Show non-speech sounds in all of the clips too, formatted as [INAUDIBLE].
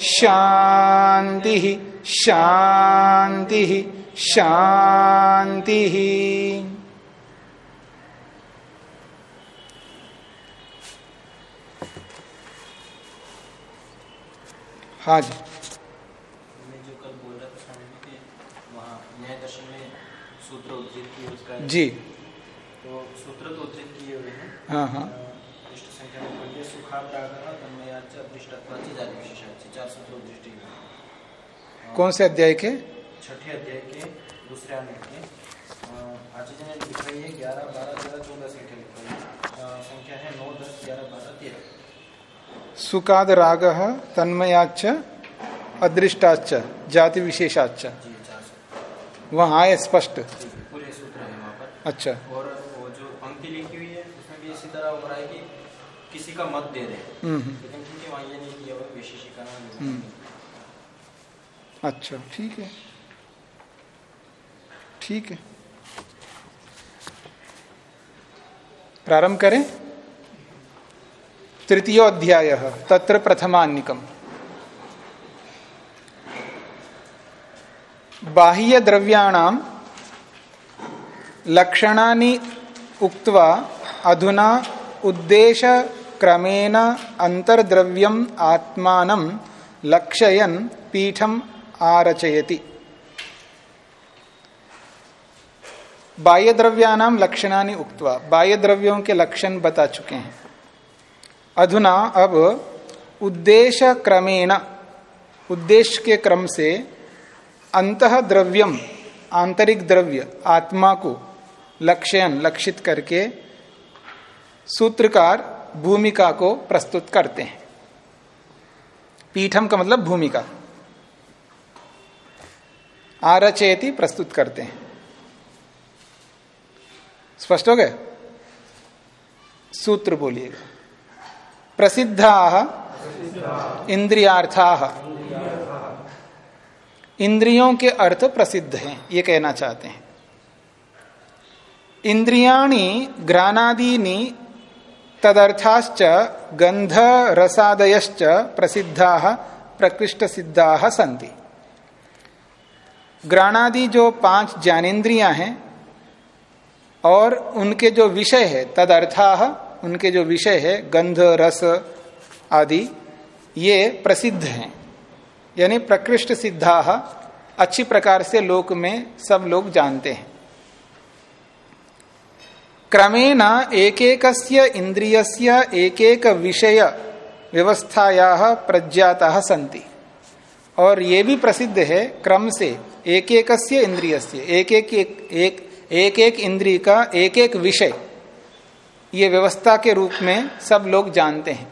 शान्तिः शांति शांति। हाँ जी। जी। तो सूत्र तो उद्धृत किए हुए हैं। हाँ हाँ पृष्ठ संख्या में बोलिए सुखाप डागना तन्मयाच दृष्टत्वाची जाति विशेषाची चार सूत्र उद्धृष्टि हुए कौन से अध्याय के? छठे अध्याय के दूसरे आने के। आचार्य ने लिखा है ग्यारह बारह तेरह चौदह संख्या लिखा है संख्या है नौ दस ग्यारह बारह तेरह। सुकाद राग तन्मयाच अदृष्टाच जाति विशेषाच वहाँ आए स्पष्ट? पूरे सूत्र है वहाँ पर। अच्छा। और वो जो पंक्ति लिखी हुई है उसमें भी इसी तरह हो रहा है कि किसी का मत दे रहे हैं हम्म हम्म, लेकिन है वहाँ ये नहीं किया हुआ विशेषिका हम्म। अच्छा ठीक है। ठीक है। प्रारंभ करें। तृतीय अध्याय तत्र प्रथमान्निकम। बाह्य द्रव्याणाम लक्षणानि उक्त्वा अधुना उद्देश क्रमेण अंतर्द्रव्यम आत्मानं लक्षयन पीठम आरचयति। बाह्य द्रव्यानाम लक्षणानि उक्त्वा बाह्य द्रव्यों के लक्षण बता चुके हैं। अधुना अब उद्देश्य क्रमेण उद्देश्य के क्रम से अंत द्रव्यम आंतरिक द्रव्य, आत्मा को लक्ष्यन, लक्षित करके सूत्रकार भूमिका को प्रस्तुत करते हैं। पीठम का मतलब भूमिका। आरचयति प्रस्तुत करते हैं। स्पष्ट हो गए? सूत्र बोलिएगा। प्रसिद्धा इंद्रियार्था। इंद्रियों के अर्थ प्रसिद्ध हैं, ये कहना चाहते हैं। इंद्रियाणी ग्रानादीनी तदर्थाश्च गंध रसादयश्च प्रसिद्धा प्रकृष्ट सिद्धा संति ग्राणादि जो पाँच ज्ञानेन्द्रियाँ हैं और उनके जो विषय है, तदर्था उनके जो विषय है, गंध, रस आदि, ये प्रसिद्ध हैं। यानी प्रकृष्ट सिद्धा अच्छी प्रकार से लोक में सब लोग जानते हैं। क्रमेण एक एक इंद्रियस्य एक एक विषय व्यवस्थाया प्रज्ञाता संति और ये भी प्रसिद्ध है, क्रम से एक एक इंद्रिय एक एक एक एक एक एक इंद्रिय का एक एक विषय, ये व्यवस्था के रूप में सब लोग जानते हैं।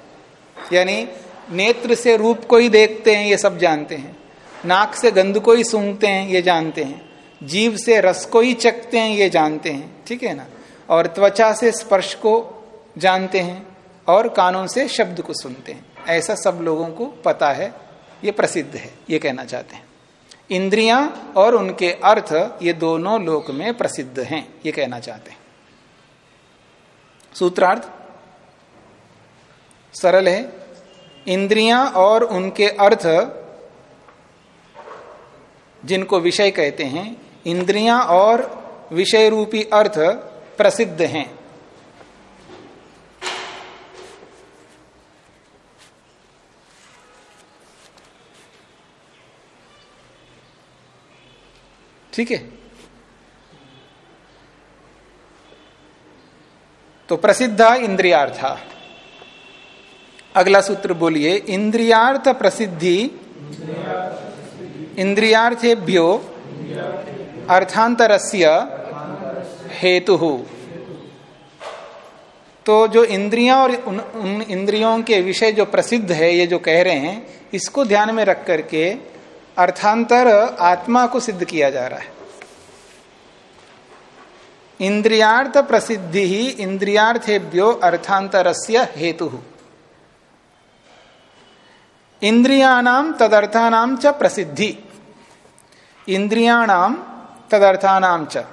यानी नेत्र से रूप को ही देखते हैं, ये सब जानते हैं। नाक से गंध को ही सूंघते हैं, ये जानते हैं। जीव से रस को ही चखते हैं, ये जानते हैं। ठीक है ना? और त्वचा से स्पर्श को जानते हैं और कानों से शब्द को सुनते हैं। ऐसा सब लोगों को पता है, ये प्रसिद्ध है, ये कहना चाहते हैं। इंद्रियाँ और उनके अर्थ ये दोनों लोक में प्रसिद्ध हैं, ये कहना चाहते हैं। सूत्रार्थ, सरल है। इंद्रियाँ और उनके अर्थ जिनको विषय कहते हैं, इंद्रियाँ और विषय रूपी अर्थ प्रसिद्ध हैं। ठीक है? तो प्रसिद्धा इंद्रियार्था। अगला सूत्र बोलिए इंद्रियार्थ प्रसिद्धि। इंद्रियार्थेभ्यो अर्थांतरस्य हेतु। तो जो इंद्रियाँ और उन, उन इंद्रियों के विषय जो प्रसिद्ध है ये जो कह रहे हैं इसको ध्यान में रख करके अर्थांतर आत्मा को सिद्ध किया जा रहा है। इंद्रियार्थ प्रसिद्धि ही इंद्रियार्थेभ्यो अर्थांतरस्य हेतु। इंद्रियाणाम तदर्थानाम च प्रसिद्धि। इंद्रियाणाम तदर्थानाम च।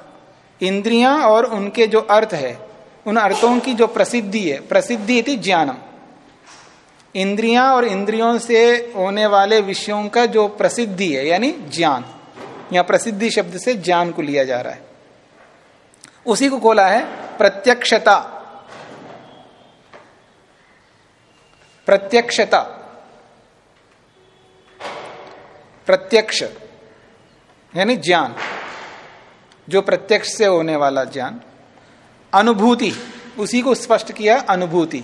इंद्रियाँ और उनके जो अर्थ है, उन अर्थों की जो प्रसिद्धि है, प्रसिद्धि थी ज्ञानम। इंद्रियाँ और इंद्रियों से होने वाले विषयों का जो प्रसिद्धि है, यानी ज्ञान, या प्रसिद्धि शब्द से ज्ञान को लिया जा रहा है। उसी को खोला है प्रत्यक्षता। प्रत्यक्षता। प्रत्यक्ष, यानी ज्ञान, जो प्रत्यक्ष से होने वाला ज्ञान। अनुभूति, उसी को स्पष्ट किया, अनुभूति।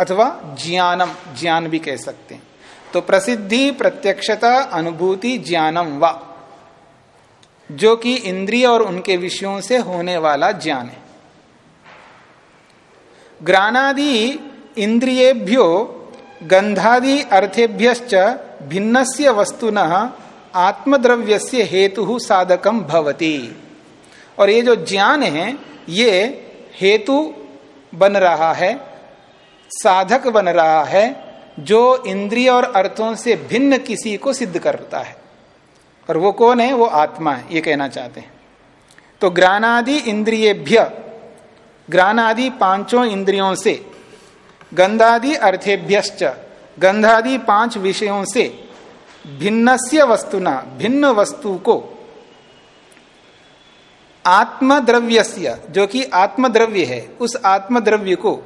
अथवा ज्ञानम, ज्ञान भी कह सकते हैं। तो प्रसिद्धि, प्रत्यक्षता, अनुभूति, ज्ञानम, व। जो कि इंद्रिय और उनके विषयों से होने वाला ज्ञान है। ग्रानादि इंद्रियेभ्यो, गंधादि अर्थेभ्य भिन्नस्य वस्तुन आत्मद्रव्य हेतु साधकम भवती। और ये जो ज्ञान है, ये हेतु बन रहा है साधक बन रहा है जो इंद्रिय और अर्थों से भिन्न किसी को सिद्ध करता है। और वो कौन है? वो आत्मा है, ये कहना चाहते हैं। तो ग्रानादि इंद्रियेभ्य ग्रानादि पाँचों इंद्रियों से, गंधादि अर्थेभ्यश्च, गंधादि पाँच विषयों से भिन्नस्य वस्तुना, भिन्न वस्तु को आत्मद्रव्य जो कि आत्मद्रव्य है, उस आत्मद्रव्य को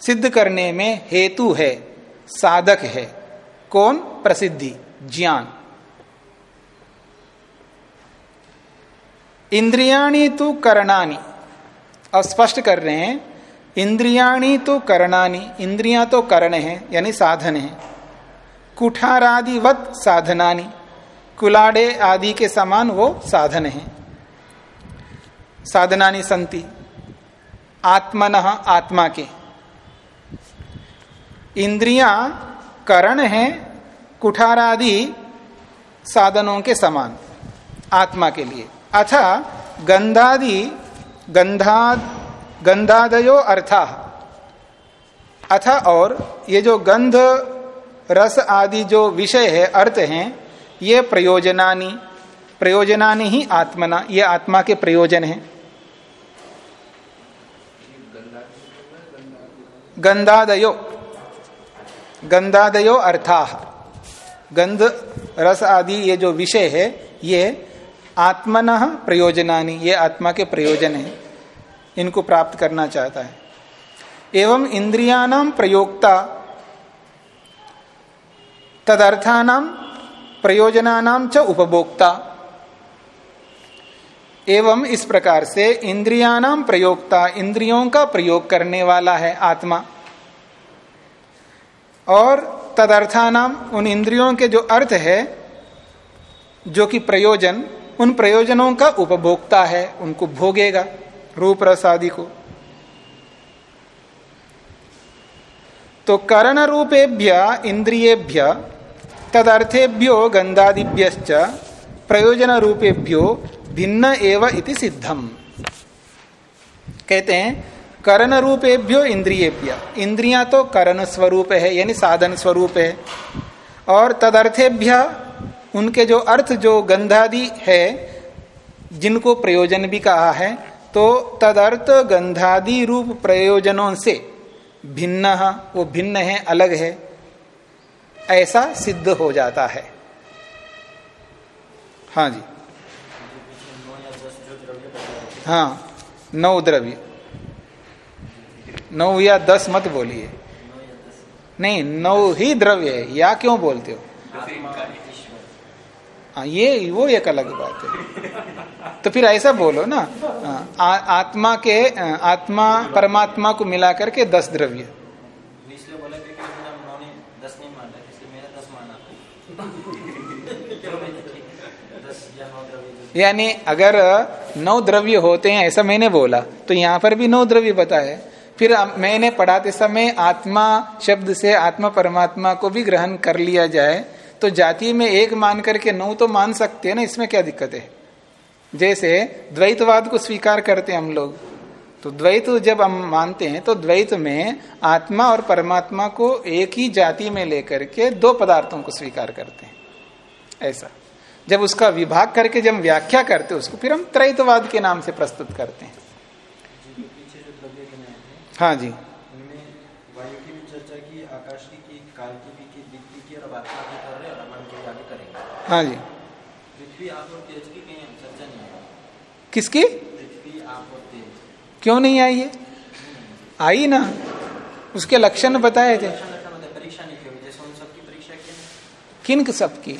सिद्ध करने में हेतु है, साधक है। कौन? प्रसिद्धि, ज्ञान। इंद्रियाणी तो करणानी। अब स्पष्ट कर रहे हैं, इंद्रियाणी तो करणानी, इंद्रियाँ तो करण है, यानी साधन है। कुठारादिवत साधनानी, कुलाड़े आदि के समान वो साधन है। साधनानी संति, आत्मन आत्मा के। इंद्रियाँ, करण है, कुठारादि साधनों के समान, आत्मा के लिए। अथा गंधादि गंधा गंधादयो अर्था। अथा और ये जो गंध, रस आदि जो विषय है, अर्थ हैं, ये प्रयोजनानी प्रयोजनानी ही आत्मना, ये आत्मा के प्रयोजन है। गंधादयो। गंधादयो अर्था। गंध, रस आदि ये जो विषय है, ये आत्मन प्रयोजनानी, ये आत्मा के प्रयोजन है, इनको प्राप्त करना चाहता है। एवं इंद्रियाणाम प्रयोक्ता तदर्थानाम प्रयोजनानाम च उपभोक्ता। एवं इस प्रकार से इंद्रियाणाम प्रयोक्ता, इंद्रियों का प्रयोग करने वाला है आत्मा। और तदर्थानाम उन इंद्रियों के जो अर्थ है, जो कि प्रयोजन, उन प्रयोजनों का उपभोक्ता है, उनको भोगेगा, रूप रस आदि को। तो करण रूपेभ्य इंद्रियेभ्य, तदर्थेभ्यो गंधादिभ्य प्रयोजन रूपेभ्यो भिन्न एवं सिद्धम। कहते हैं करण रूपेभ्यो इंद्रियेभ्य। इंद्रियाँ तो करण स्वरूप है, यानी साधन स्वरूप है। और तदर्थेभ्य उनके जो अर्थ, जो गंधादि है, जिनको प्रयोजन भी कहा है तो तदर्थ गंधादि रूप प्रयोजनों से भिन्न वो भिन्न है, अलग है, ऐसा सिद्ध हो जाता है। हाँ जी। हाँ नौ द्रव्य। नौ या दस मत बोलिए। नहीं नौ ही द्रव्य है या क्यों बोलते हो? हाँ ये वो एक अलग बात है। तो फिर ऐसा बोलो ना आ, आत्मा के आत्मा परमात्मा को मिला करके दस द्रव्य। यानी अगर नौ द्रव्य होते हैं ऐसा मैंने बोला तो यहाँ पर भी नौ द्रव्य बताए। फिर मैंने पढ़ाते समय आत्मा शब्द से आत्मा परमात्मा को भी ग्रहण कर लिया जाए तो जाति में एक मान करके नौ तो मान सकते हैं ना, इसमें क्या दिक्कत है? जैसे द्वैतवाद को स्वीकार करते हैं हम लोग तो द्वैत जब हम मानते हैं तो द्वैत में आत्मा और परमात्मा को एक ही जाति में लेकर के दो पदार्थों को स्वीकार करते हैं। ऐसा। जब उसका विभाग करके जब व्याख्या करते हैं, उसको फिर हम त्रैतवाद के नाम से प्रस्तुत करते हैं। हाँ जी। वायु की भी चर्चा की आकाश की की काल की भी की की और आत्मा की कर रहे और मन के आगे करेंगे। हाँ जी। पृथ्वी आप और तेज की कहीं चर्चा नहीं है किसकी? पृथ्वी आप और तेज क्यों नहीं आई है आई ना। उसके लक्षण बताए थे। लक्षण लक्षण परीक्षा नहीं की जैसे उन सबकी परीक्षा किन सबकी?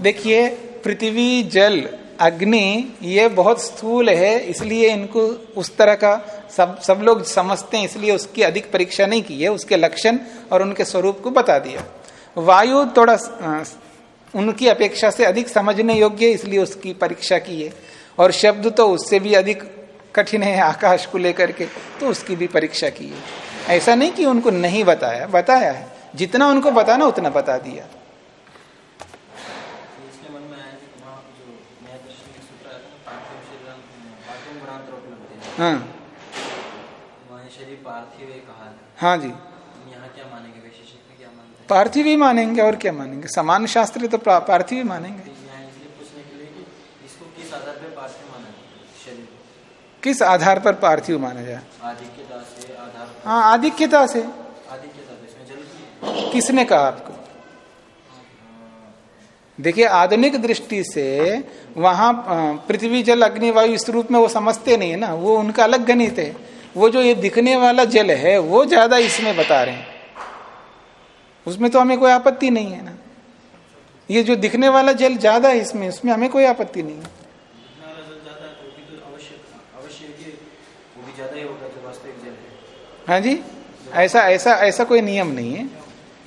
देखिए पृथ्वी जल अग्नि, ये बहुत स्थूल है, इसलिए इनको उस तरह का सब सब लोग समझते हैं, इसलिए उसकी अधिक परीक्षा नहीं की है, उसके लक्षण और उनके स्वरूप को बता दिया। वायु थोड़ा उनकी अपेक्षा से अधिक समझने योग्य है, इसलिए उसकी परीक्षा की है। और शब्द तो उससे भी अधिक कठिन है, आकाश को लेकर के तो उसकी भी परीक्षा की है। ऐसा नहीं कि उनको नहीं बताया बताया है। जितना उनको बताना, उतना बता दिया तो इसके मन में आया कि वहाँ जो न्याय दर्शन में सूत्र आया था ना, पार्थिव शरीर पार्थिव गुणांतर उपलब्ध है। हाँ जी। यहाँ क्या मानेंगे? क्या मानते पार्थिव ही मानेंगे और क्या मानेंगे? समान शास्त्र तो पार्थिव ही मानेंगे। तो यहाँ इसलिए पूछने के लिए कि इसको किस आधार पर पार्थिव माना शरीर को? किस आधार पर पार्थिव माना जाए? आधिक्यता से हाँ आधिक्यता से। आधिक्यता किसने कहा आपको? देखिए आधुनिक दृष्टि से वहाँ पृथ्वी जल अग्नि वायु इस रूप में वो समझते नहीं है ना। वो उनका अलग गणित है। वो जो ये दिखने वाला जल है वो ज़्यादा इसमें बता रहे हैं। उसमें तो हमें कोई आपत्ति नहीं है ना। ये जो दिखने वाला जल ज़्यादा है इसमें उसमें हमें कोई आपत्ति नहीं है। है तो तो ही। जो ऐसा ऐसा ऐसा कोई नियम नहीं है।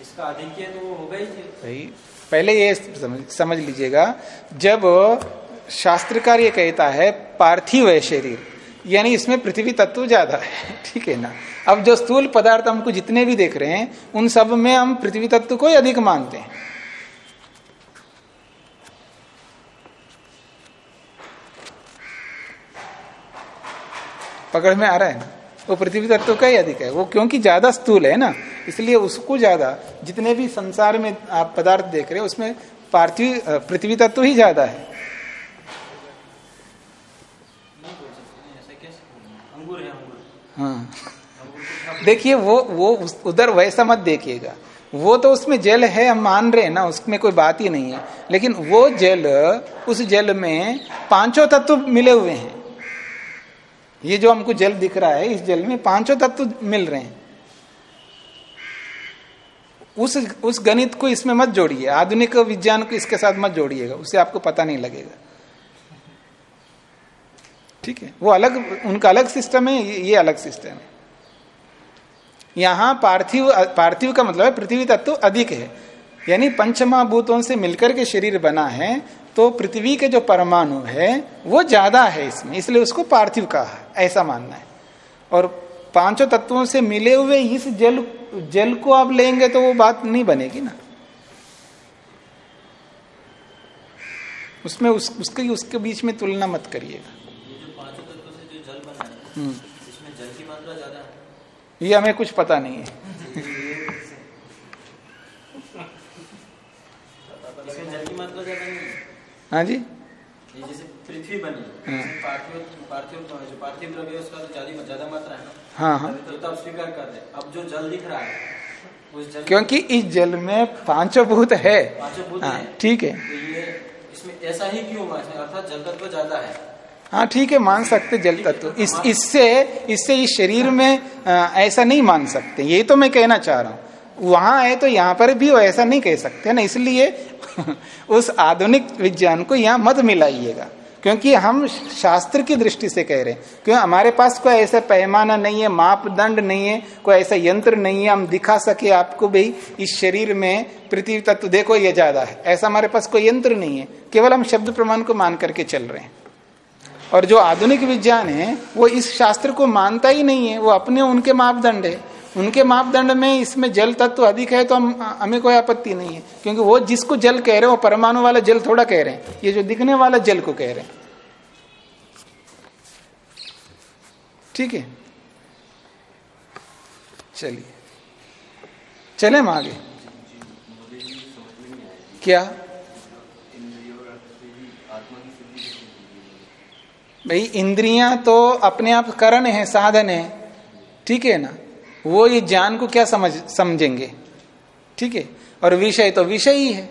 इसका है तो वो होगा ही। भाई पहले ये समझ, समझ लीजिएगा जब शास्त्रकार ये कहता है पार्थिव है शरीर यानी इसमें पृथ्वी तत्व ज़्यादा है [LAUGHS] ठीक है ना? अब जो स्थूल पदार्थ हमको जितने भी देख रहे हैं उन सब में हम पृथ्वी तत्व को अधिक मानते हैं। पकड़ में आ रहा है ना? वो पृथ्वी तत्व का ही अधिक है। वो क्योंकि ज़्यादा स्थूल है ना, इसलिए उसको ज़्यादा, जितने भी संसार में आप पदार्थ देख रहे हो, उसमें पार्थिव पृथ्वी तत्व ही ज़्यादा है। है। देखिए, वो वो उधर वैसा मत देखिएगा। वो तो उसमें जल है, हम मान रहे हैं ना, उसमें कोई बात ही नहीं है। लेकिन वो जल, उस जल में पाँचों तत्व मिले हुए हैं। ये जो हमको जल दिख रहा है, इस जल में पाँचों तत्व मिल रहे हैं। उस उस गणित को इसमें मत जोड़िए, आधुनिक विज्ञान को इसके साथ मत जोड़िएगा उससे आपको पता नहीं लगेगा। ठीक है? वो अलग, उनका अलग सिस्टम है, ये अलग सिस्टम है। यहाँ पार्थिव पार्थिव का मतलब है पृथ्वी तत्व अधिक है। यानी पंचमहाभूतों से मिलकर के शरीर बना है तो पृथ्वी के जो परमाणु है वो ज़्यादा है इसमें इसलिए उसको पार्थिव कहा ऐसा मानना है। और पाँचों तत्वों से मिले हुए इस जल जल को आप लेंगे तो वो बात नहीं बनेगी ना। उसमें उस, उसके उसके बीच में तुलना मत करिएगा। ये हम्म, ये हमें कुछ पता नहीं है [LAUGHS] इसमें जल की मात्रा ज़्यादा नहीं है। हाँ जी। जैसे पृथ्वी बनी हाँ। पार्थिव पार्थिव द्रव्य उसका तो ज़्यादा ज़्यादा मात्रा है हाँ हाँ। ये तो आप स्वीकार कर रहे अब जो जल दिख रहा है क्योंकि इस जल में पाँचों भूत है। हाँ हैं। ठीक है। तो ये इसमें ऐसा ही क्यों अर्थात जल तत्व ज़्यादा है। हाँ ठीक है मान सकते जल तत्व। इस इससे इससे इस शरीर में ऐसा नहीं मान सकते। ये तो मैं कहना चाह रहा हूँ। वहाँ है तो यहाँ पर भी ऐसा नहीं कह सकते ना, इसलिए [LAUGHS] उस आधुनिक विज्ञान को यहाँ मत मिलाइएगा। क्योंकि हम शास्त्र की दृष्टि से कह रहे हैं क्योंकि हमारे पास कोई ऐसा पैमाना नहीं है, मापदंड नहीं है, कोई ऐसा यंत्र नहीं है, हम दिखा सके आपको भाई इस शरीर में पृथ्वी तत्व, देखो ये ज़्यादा है। ऐसा हमारे पास कोई यंत्र नहीं है, केवल हम शब्द प्रमाण को मान करके चल रहे हैं। और जो आधुनिक विज्ञान है, वो इस शास्त्र को मानता ही नहीं है, वो अपने उनके मापदंड है। उनके मापदंड में इसमें जल तत्व अधिक है तो हम, हमें कोई आपत्ति नहीं है। क्योंकि वो जिसको जल कह रहे हैं, वो परमाणु वाला जल थोड़ा कह रहे हैं। ये जो दिखने वाला जल को कह रहे हैं। ठीक है? चलिए। चले हम आगे। क्या? भाई, इंद्रियाँ तो अपने आप करण है, साधन है। ठीक है ना? वो ये ज्ञान को क्या समझ, समझेंगे? ठीक है? और विषय तो विषय ही है।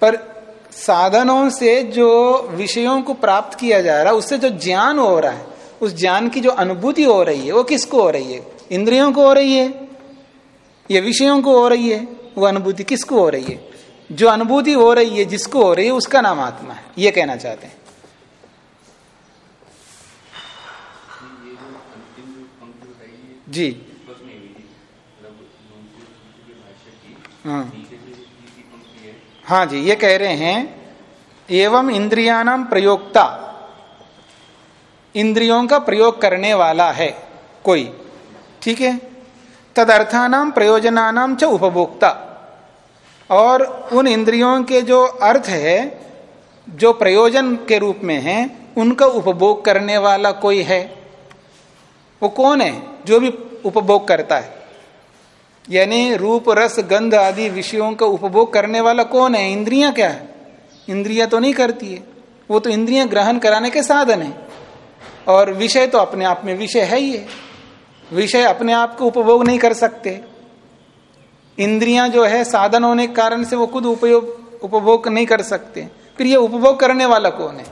पर साधनों से जो विषयों को प्राप्त किया जा रहा है उससे जो ज्ञान हो रहा है, उस ज्ञान की जो अनुभूति हो रही है, वो किसको हो रही है? इंद्रियों को हो रही है? या विषयों को हो रही है? वो अनुभूति किसको हो रही है? जो अनुभूति हो रही है, जिसको हो रही है, उसका नाम आत्मा है। ये कहना चाहते हैं। जी। हाँ। हाँ जी, ये कह रहे हैं, एवं इंद्रियाणाम प्रयोगता इंद्रियों का प्रयोग करने वाला है कोई। ठीक है? तदर्थानाम प्रयोजनानाम च उपभोक्ता। और उन इंद्रियों के जो अर्थ है, जो प्रयोजन के रूप में है, उनका उपभोग करने वाला कोई है? वो कौन है जो भी उपभोग करता है? यानी रूप, रस, गंध आदि विषयों का उपभोग करने वाला कौन है? इंद्रियाँ क्या है? इंद्रिया तो नहीं करती है। वो तो इंद्रियाँ ग्रहण कराने के साधन है। और विषय तो अपने आप में विषय है ही है। विषय अपने आप को उपभोग नहीं कर सकते। इंद्रियाँ जो है, साधन होने के कारण से वो खुद उपयोग, उपभोग नहीं कर सकते। फिर ये उपभोग करने वाला कौन है?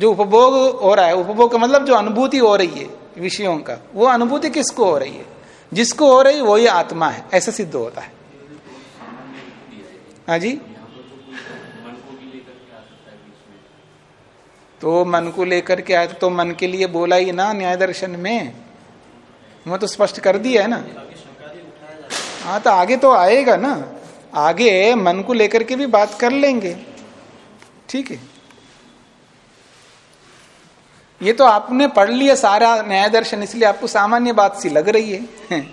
जो उपभोग हो रहा है, उपभोग का मतलब जो अनुभूति हो रही है विषयों का, वो अनुभूति किसको हो रही है? जिसको हो रही वही आत्मा है, ऐसा सिद्ध होता है। हाँ जी? तो मन को लेकर के आए तो मन के लिए बोला ही ना न्याय दर्शन में। वो तो स्पष्ट कर दिया है ना। हाँ तो आगे तो आएगा ना। आगे मन को लेकर के भी बात कर लेंगे। ठीक है। ये तो आपने पढ़ लिया सारा न्याय दर्शन, इसलिए आपको सामान्य बात सी लग रही है।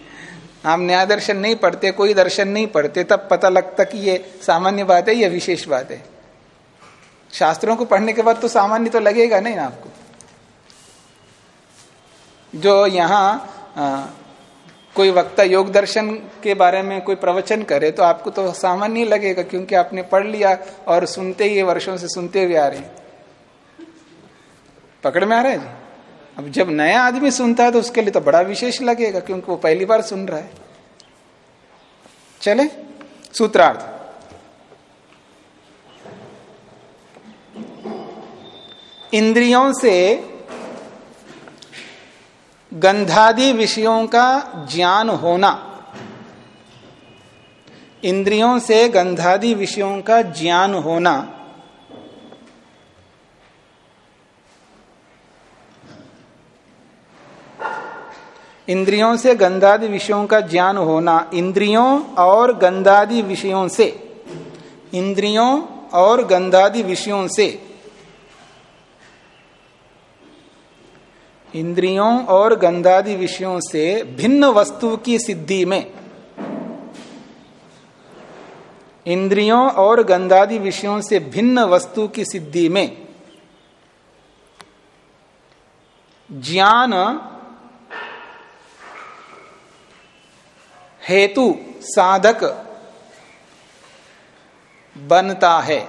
आप न्याय दर्शन नहीं पढ़ते, कोई दर्शन नहीं पढ़ते, तब पता लगता कि ये सामान्य बात है, या विशेष बात है। शास्त्रों को पढ़ने के बाद तो सामान्य तो लगेगा नहीं आपको। जो यहाँ कोई वक्ता योग दर्शन के बारे में कोई प्रवचन करे तो आपको तो सामान्य लगेगा, क्योंकि आपने पढ़ लिया और सुनते ही वर्षों से सुनते हुए आ रहे हैं। पकड़ में आ रहा है जी? अब जब नया आदमी सुनता है तो उसके लिए तो बड़ा विशेष लगेगा, क्योंकि वो पहली बार सुन रहा है। चले, सूत्रार्थ। इंद्रियों से गंधादि विषयों का ज्ञान होना। इंद्रियों से गंधादि विषयों का ज्ञान होना। इंद्रियों से गंधादि विषयों का ज्ञान होना, इंद्रियों और गंधादि विषयों से, इंद्रियों और गंधादि विषयों से, इंद्रियों और गंधादि विषयों से भिन्न वस्तु की सिद्धि में, इंद्रियों और गंधादि विषयों से भिन्न वस्तु की सिद्धि में, ज्ञान हेतु साधक बनता है।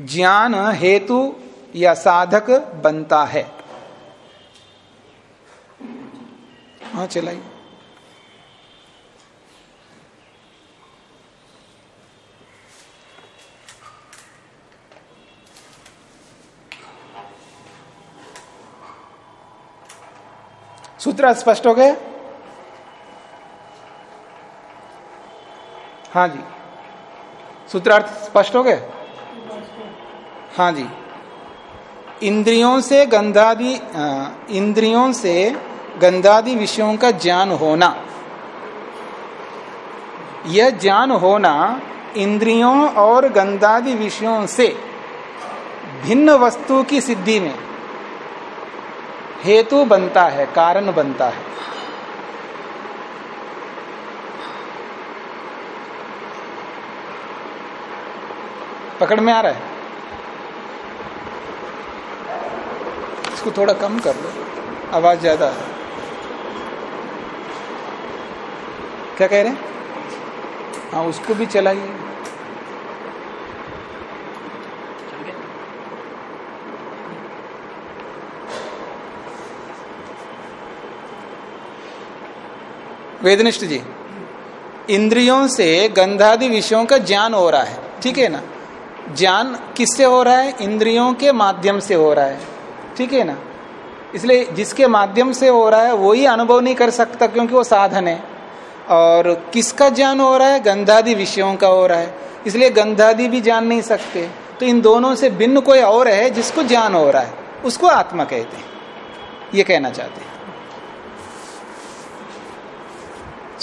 ज्ञान हेतु या साधक बनता है। हाँ चलाइए। सूत्र स्पष्ट हो गए हाँ जी। सूत्रार्थ स्पष्ट हो गए हाँ जी। इंद्रियों से गंधादि इंद्रियों से गंधादि विषयों का ज्ञान होना। यह ज्ञान होना इंद्रियों और गंधादि विषयों से भिन्न वस्तु की सिद्धि में। हेतु बनता है, कारण बनता है। पकड़ में आ रहा है? इसको थोड़ा कम कर लो आवाज़ ज़्यादा है। क्या कह रहे हैं? हाँ उसको भी चलाइए। वेदनिष्ठ जी, इंद्रियों से गंधादि विषयों का ज्ञान हो रहा है, ठीक है ना? ज्ञान किससे हो रहा है? इंद्रियों के माध्यम से हो रहा है, ठीक है ना? इसलिए जिसके माध्यम से हो रहा है वही अनुभव नहीं कर सकता क्योंकि वो साधन है। और किसका ज्ञान हो रहा है? गंधादि विषयों का हो रहा है। इसलिए गंधादि भी जान नहीं सकते। तो इन दोनों से भिन्न कोई और है जिसको ज्ञान हो रहा है? उसको आत्मा कहते हैं। ये कहना चाहते हैं।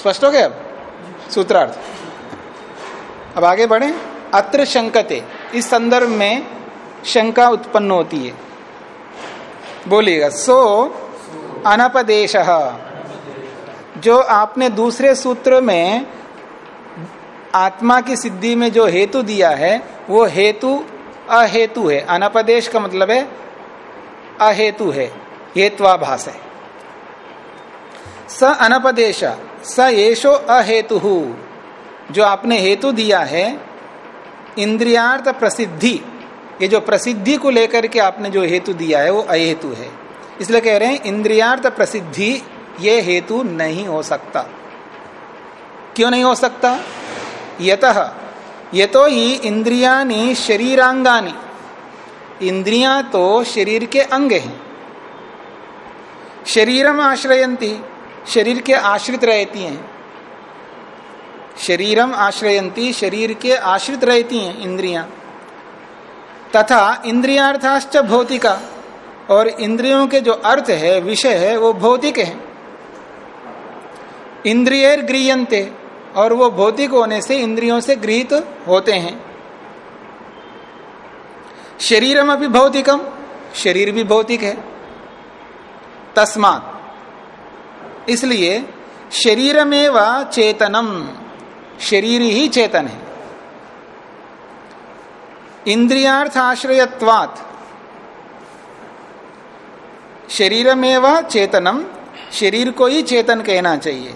स्पष्ट हो गया अब? सूत्रार्थ। अब आगे बढ़े। अत्र शंकते। इस संदर्भ में शंका उत्पन्न होती है। बोलिएगा, सो अनपदेश। जो आपने दूसरे सूत्र में आत्मा की सिद्धि में जो हेतु दिया है, वो हेतु अहेतु है। अनपदेश का मतलब है अहेतु है। हेत्वाभास है। स अनपदेश। स येषो अहेतु। जो आपने हेतु दिया है, इंद्रियार्थ प्रसिद्धि, ये जो प्रसिद्धि को लेकर के आपने जो हेतु दिया है, वो अहेतु है। इसलिए कह रहे हैं, इंद्रियार्थ प्रसिद्धि, ये हेतु नहीं हो सकता। क्यों नहीं हो सकता? यत ये तो ही इंद्रियानी शरीरांगानी। इंद्रियाँ तो शरीर के अंग हैं। शरीरम आश्रयंती शरीर के आश्रित रहती हैं। शरीरम आश्रयंती, शरीर के आश्रित रहती हैं इंद्रियाँ। तथा इंद्रियार्थाश्च भौतिका, और इंद्रियों के जो अर्थ है, विषय है, वो भौतिक है। इंद्रियर गृहते और वो भौतिक होने से इंद्रियों से गृहित होते हैं। शरीरम अभी भौतिकम, शरीर भी भौतिक है। तस्मात। इसलिए शरीरमेव चेतनम। शरीर ही चेतन है। इंद्रियार्थ आश्रयत्वात शरीरमेव चेतनम। शरीर को ही चेतन कहना चाहिए।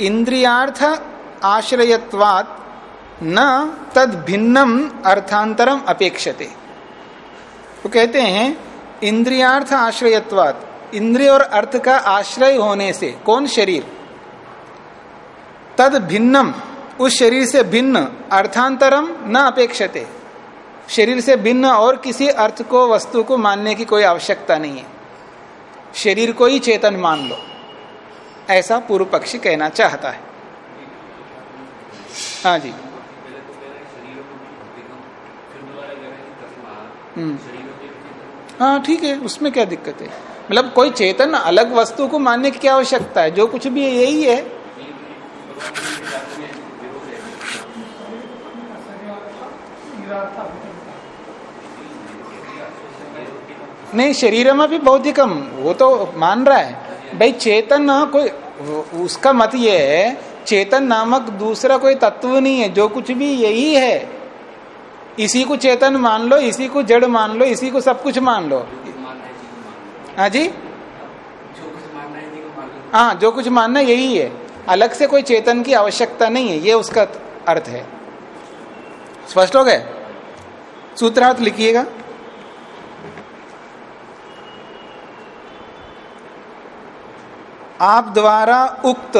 इंद्रियार्थ आश्रयत्वात न तद भिन्नम अर्थांतरम अपेक्षते। वो कहते हैं, इंद्रियार्थ आश्रयत्वात। इंद्रिय और अर्थ का आश्रय होने से कौन शरीर? तद भिन्नम उस शरीर से भिन्न अर्थांतरम न अपेक्षते। शरीर से भिन्न और किसी अर्थ को वस्तु को मानने की कोई आवश्यकता नहीं है। शरीर को ही चेतन मान लो। ऐसा पूर्व पक्षी कहना चाहता है। हाँ जी। हम्म। हाँ ठीक है उसमें क्या दिक्कत है? मतलब कोई चेतन अलग वस्तु को मानने की क्या आवश्यकता है? जो कुछ भी है, यही है। नहीं शरीर में भी भौतिकम वो तो मान रहा है। भाई, चेतन कोई, उसका मत ये है, चेतन नामक दूसरा कोई तत्व नहीं है। जो कुछ भी, यही है। इसी को चेतन मान लो, इसी को जड़ मान लो, इसी को सब कुछ मान लो। हाँ जी? हाँ जो कुछ मानना यही है। अलग से कोई चेतन की आवश्यकता नहीं है, ये उसका अर्थ है। स्पष्ट हो गए? सूत्रार्थ लिखिएगा। आप द्वारा उक्त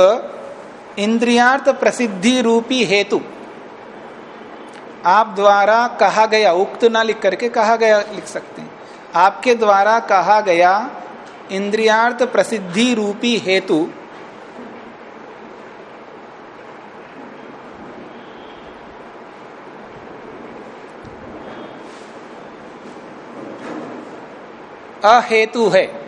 इंद्रियार्थ प्रसिद्धि रूपी हेतु, आप द्वारा कहा गया, उक्त ना लिख करके कहा गया लिख सकते हैं। आपके द्वारा कहा गया इंद्रियार्थ प्रसिद्धि रूपी हेतु। अहेतु है।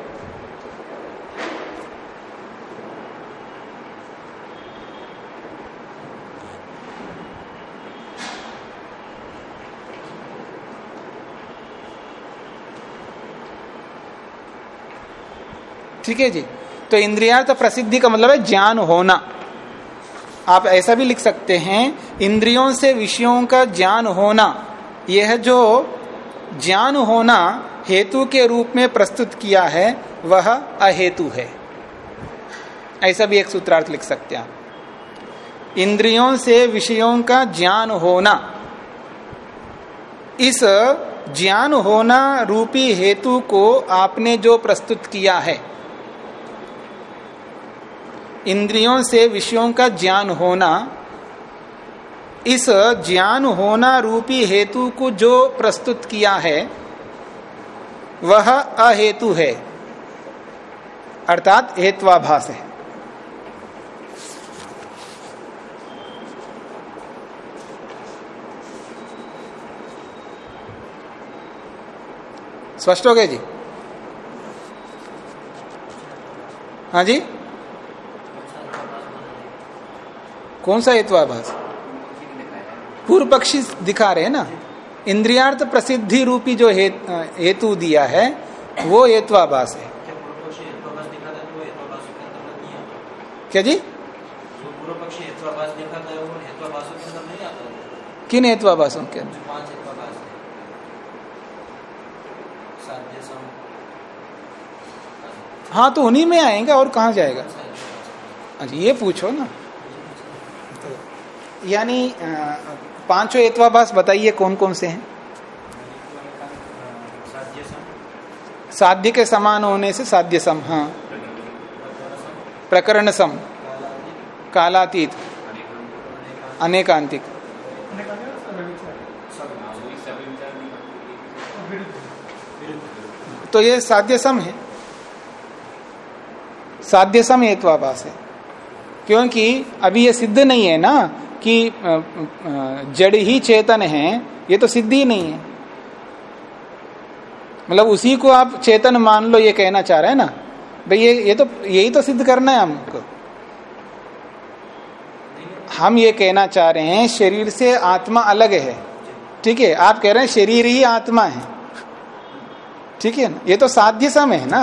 ठीक है जी? तो इंद्रियार्थ प्रसिद्धि का मतलब है ज्ञान होना। आप ऐसा भी लिख सकते हैं, इंद्रियों से विषयों का ज्ञान होना। यह जो ज्ञान होना हेतु के रूप में प्रस्तुत किया है, वह अहेतु है। ऐसा भी एक सूत्रार्थ लिख सकते हैं इंद्रियों से विषयों का ज्ञान होना। इस ज्ञान होना रूपी हेतु को आपने जो प्रस्तुत किया है इंद्रियों से विषयों का ज्ञान होना, इस ज्ञान होना रूपी हेतु को जो प्रस्तुत किया है, वह अहेतु है। अर्थात हेत्वाभास है। स्पष्ट हो गया जी? हाँ जी? कौन सा हेतुआभास पूर्व पक्षी दिखा रहे हैं ना? इंद्रियार्थ प्रसिद्धि रूपी जो हेतु दिया है वो हेतुआभास है। क्या जी? किन हेतुआभासों के अंदर? हाँ। तो उन्हीं में आएँगे और कहा जाएगा? अच्छा ये पूछो ना। यानी पाँचों एतवाभास बताइए कौन कौन से हैं? साध्य के समान होने से साध्य सम हाँ। प्रकरण सम। कालातीत। अनेकांतिक। तो ये साध्य सम है। साध्य सम हेत्वाभास है। क्योंकि अभी ये सिद्ध नहीं है ना कि जड़ ही चेतन है ये तो सिद्ध ही नहीं है। मतलब उसी को आप चेतन मान लो ये कहना चाह रहे हैं ना? भाई ये ये तो यही तो सिद्ध करना है हमको। हम ये कहना चाह रहे हैं शरीर से आत्मा अलग है। ठीक है आप कह रहे हैं शरीर ही आत्मा है। ठीक है ना? ये तो साध्य सम है ना?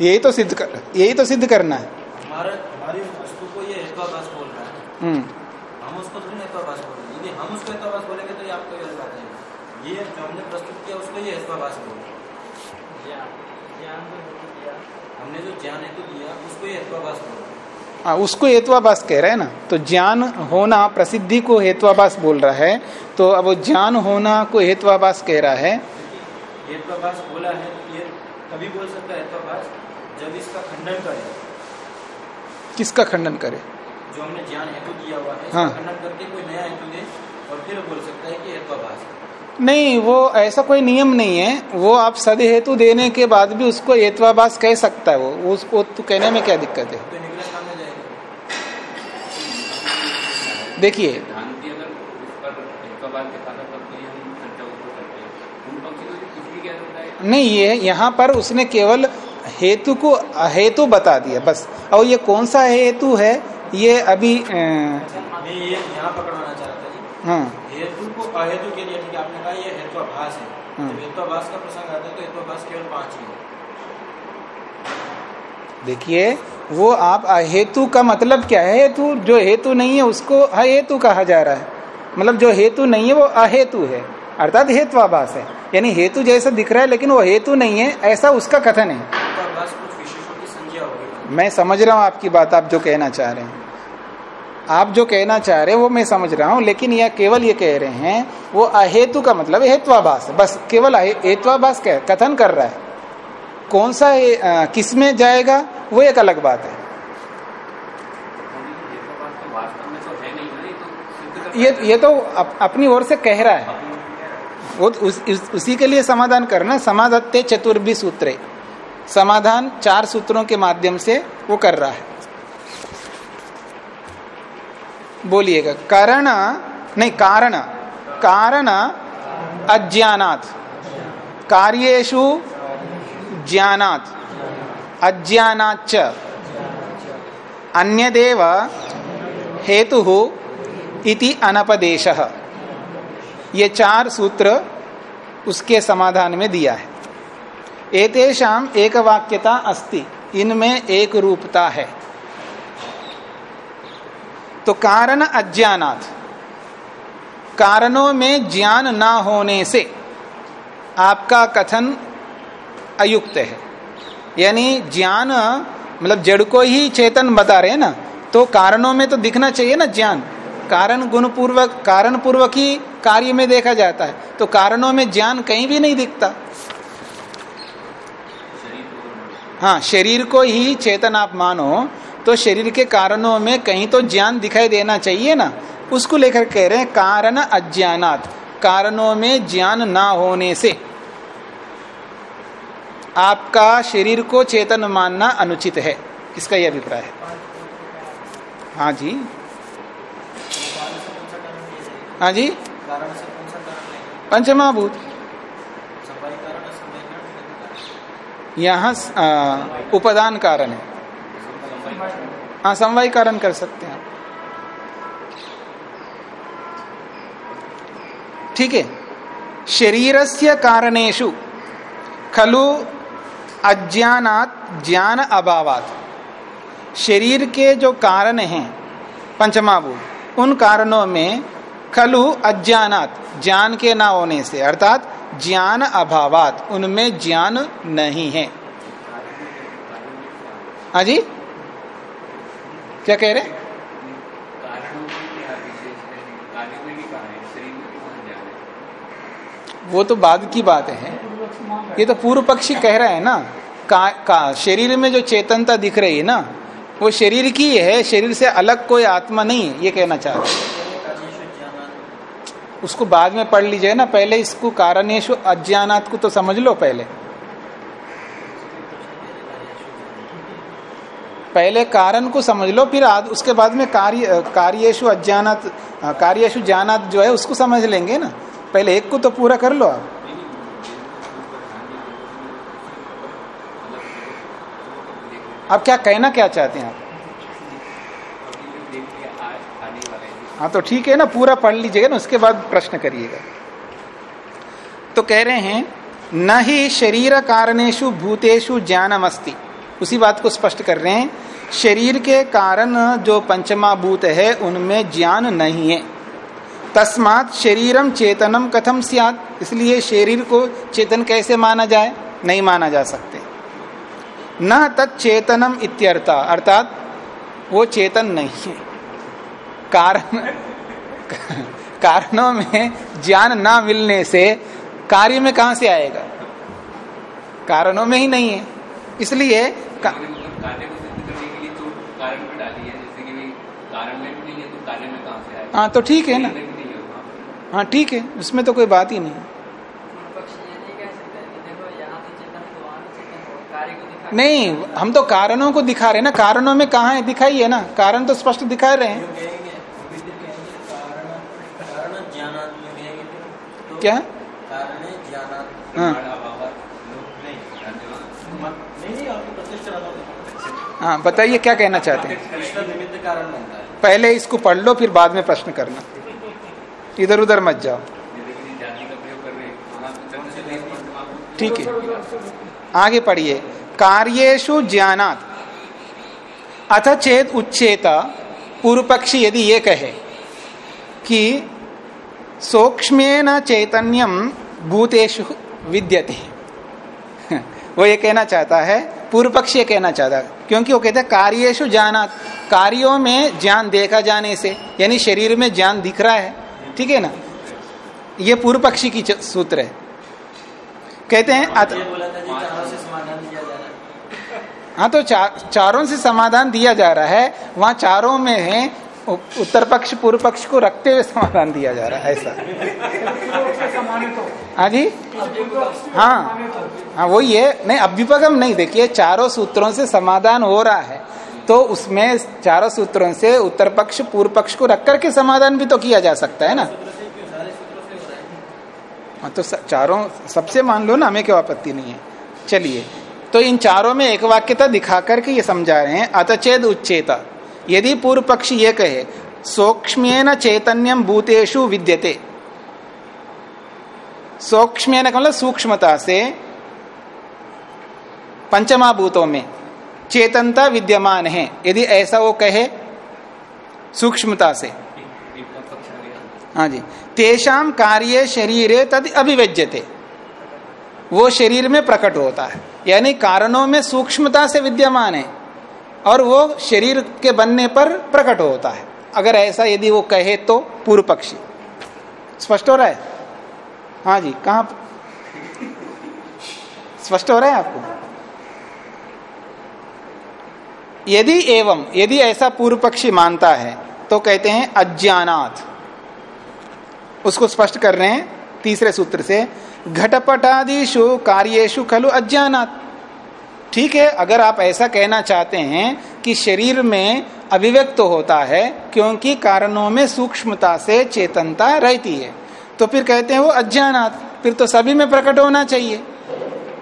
यही तो सिद्ध कर यही तो सिद्ध करना है। हमारे हमारी वस्तु को ये बोल रहा है हम्म। हम उसको थोड़ी बोल रहे यदि हम उसको बोलेंगे तो ये आपको ये बात है ये जो हमने प्रस्तुत किया उसको ये बोल हमने जो ज्ञान हेतु दिया उसको ये बोल हाँ। उसको हेत्वाभास कह रहे हैं ना तो ज्ञान होना प्रसिद्धि को हेत्वाभास बोल रहा है तो अब वो ज्ञान होना को हेत्वाभास कह रहा है। हेत्वाभास बोला है ये तभी बोल सकता है हेत्वाभास जब इसका खंडन करे। किसका खंडन करे? जो हमने ज्ञान हेतु किया हुआ है हाँ। खंडन करके कोई नया हेतु दे और फिर बोल सकता है कि हेत्वाभास नहीं वो ऐसा कोई नियम नहीं है। वो आप सद हेतु देने के बाद भी उसको एतवाबास कह सकता है वो। उसको तो कहने में क्या दिक्कत है? तो देखिए। नहीं ये यहाँ पर उसने केवल हेतु को हेतु बता दिया बस। और ये कौन सा हेतु है? ये अभी यहाँ पकड़वाना चाहता जी हाँ। हेतु को अहेतु के लिए आपने कहा ये है। हाँ। का प्रसंग आता है तो केवल पाँच ही है। देखिए वो आप अहेतु का मतलब क्या है? हेतु जो हेतु नहीं है उसको अहेतु कहा जा रहा है। मतलब जो हेतु नहीं है वो अहेतु है। अर्थात हेतुआभास है। यानी हेतु जैसा दिख रहा है लेकिन वो हेतु नहीं है ऐसा उसका कथन है। मैं समझ रहा हूँ आपकी बात आप जो कहना चाह रहे हैं। आप जो कहना चाह रहे हैं वो मैं समझ रहा हूँ लेकिन यह केवल ये कह रहे हैं वो अहेतु का मतलब हेत्वाभास। बस केवल हेत्वाभास कथन कर रहा है। कौन सा किसमें जाएगा वो एक अलग बात है। ये ये तो अप, अपनी ओर से कह रहा है। वो उस, उस, उसी के लिए समाधान करना समाधत्ते चतुर्भि सूत्र समाधान चार सूत्रों के माध्यम से वो कर रहा है। बोलिएगा। कारण, नहीं, कारण। कारण, अज्ञानात। कार्येशु ज्ञानात। अज्ञानाच अन्यदेव हेतु इति अनपदेश। ये चार सूत्र उसके समाधान में दिया है। एक वाक्यता अस्ति। इनमें एक रूपता है। तो कारण अज्ञानात। कारणों में ज्ञान ना होने से आपका कथन अयुक्त है। यानी ज्ञान मतलब जड़ को ही चेतन बता रहे हैं ना तो कारणों में तो दिखना चाहिए ना ज्ञान। कारण गुण पूर्वक कारण पूर्वक ही कार्य में देखा जाता है। तो कारणों में ज्ञान कहीं भी नहीं दिखता। हाँ शरीर को ही चेतन आप मानो तो शरीर के कारणों में कहीं तो ज्ञान दिखाई देना चाहिए ना। उसको लेकर कह रहे हैं, कारण अज्ञानात। कारणों में ज्ञान ना होने से। आपका शरीर को चेतन मानना अनुचित है। इसका यह अभिप्राय है? हाँ जी। हाँ जी। पंचमहाभूत यहाँ उपादान कारण है। हाँ समवाय कारण कर सकते हैं। ठीक है। शरीर से कारणेशु खलु अज्ञानात ज्ञान अभावात। शरीर के जो कारण हैं पंचमाभूत उन कारणों में खलु अज्ञानात, ज्ञान के ना होने से, अर्थात ज्ञान अभावात, उनमें ज्ञान नहीं है। हाँ जी? क्या कह रहे? वो तो बाद की बात है। ये तो पूर्व पक्षी कह रहा है ना। का, का शरीर में जो चेतनता दिख रही है ना वो शरीर की है। शरीर से अलग कोई आत्मा नहीं है ये कहना चाह रहे उसको बाद में पढ़ लीजिए ना पहले इसको कारणेश अज्ञानात को तो समझ लो पहले। पहले कारण को समझ लो फिर आद, उसके बाद में कार्य कार्येशु अज्ञानत कार्येशु ज्ञानात जो है उसको समझ लेंगे ना। पहले एक को तो पूरा कर लो आप। आप क्या कहना क्या चाहते हैं आप? हाँ तो ठीक है ना पूरा पढ़ लीजिएगा ना उसके बाद प्रश्न करिएगा। तो कह रहे हैं न ही शरीर कारणेशु भूतेषु ज्ञानम उसी बात को स्पष्ट कर रहे हैं शरीर के कारण जो पंचमा भूत है, उनमें ज्ञान नहीं है। तस्मात शरीरम चेतनम कथम सियात? इसलिए शरीर को चेतन कैसे माना जाए? नहीं माना जा सकते। न तत्चेतनम इत्यर्थ, अर्थात वो चेतन नहीं है। कारण, कारणों में ज्ञान ना मिलने से कार्य में कहा से आएगा? कारणों में ही नहीं है। इसलिए का... हाँ तो ठीक है ना। हाँ ठीक है, उसमें तो कोई बात ही नहीं। नहीं, हम तो कारणों को दिखा रहे हैं ना, कारणों में कहा है, दिखाई है ना, कारण तो स्पष्ट दिखा रहे हैं। क्या? हाँ। हाँ बताइए, क्या कहना चाहते हैं? पहले इसको पढ़ लो, फिर बाद में प्रश्न करना। इधर उधर मत जाओ। ठीक है। आगे पढ़िए। कार्येशु ज्ञानात। अथ चेत उच्चेत। पूर्व पक्षी यदि ये कहे कि सूक्ष्म चैतन्यम भूतेषु विद्यते। [LAUGHS] वो ये कहना चाहता है पूर्व पक्ष ये कहना चाहता है क्योंकि वो कहते हैं कार्यशु जाना कार्यों में ज्ञान देखा जाने से यानी शरीर में ज्ञान दिख रहा है ठीक है ना? ये पूर्व पक्षी की सूत्र है। कहते हैं अत... हाँ तो चा, चारों से समाधान दिया जा रहा है वहाँ चारों में है उत्तर पक्ष, पूर्व पक्ष को रखते हुए समाधान दिया जा रहा है, ऐसा। हाँ जी? हाँ। हाँ वही है। नहीं, अभ्युपगम नहीं, देखिए, चारों सूत्रों से समाधान हो रहा है। तो उसमें चारों सूत्रों से उत्तर पक्ष, पूर्व पक्ष को रख करके समाधान भी तो किया जा सकता है ना? हाँ तो चारों, सबसे मान लो ना, हमें क्यों आपत्ति नहीं है। चलिए तो इन चारों में एक वाक्यता दिखा करके ये समझा रहे हैं अतचेद उच्चेता। यदि पूर्व पक्ष ये कहे सूक्ष्म चैतन्यम भूतेषु विद्यते। सूक्ष्म सूक्ष्मता से पंचमा भूतों में चेतनता विद्यमान है। यदि ऐसा वो कहे, सूक्ष्मता से। हाँ जी। तेषाम कार्य शरीर तद अभिव्यज्यते। वो शरीर में प्रकट होता है। यानी कारणों में सूक्ष्मता से विद्यमान है। और वो शरीर के बनने पर प्रकट होता है। अगर ऐसा यदि वो कहे तो पूर्व पक्षी। स्पष्ट हो रहा है? हाँ जी, कहा स्पष्ट हो रहा है आपको? यदि एवं, यदि ऐसा पूर्व पक्षी मानता है तो कहते हैं अज्ञानाथ उसको स्पष्ट कर रहे हैं तीसरे सूत्र से घटपटादिशु कार्येशु खलु अज्ञानात। ठीक है, अगर आप ऐसा कहना चाहते हैं कि शरीर में अभिव्यक्त होता है, क्योंकि कारणों में सूक्ष्मता से चेतनता रहती है। तो फिर कहते हैं वो अज्ञानात, फिर तो सभी में प्रकट होना चाहिए।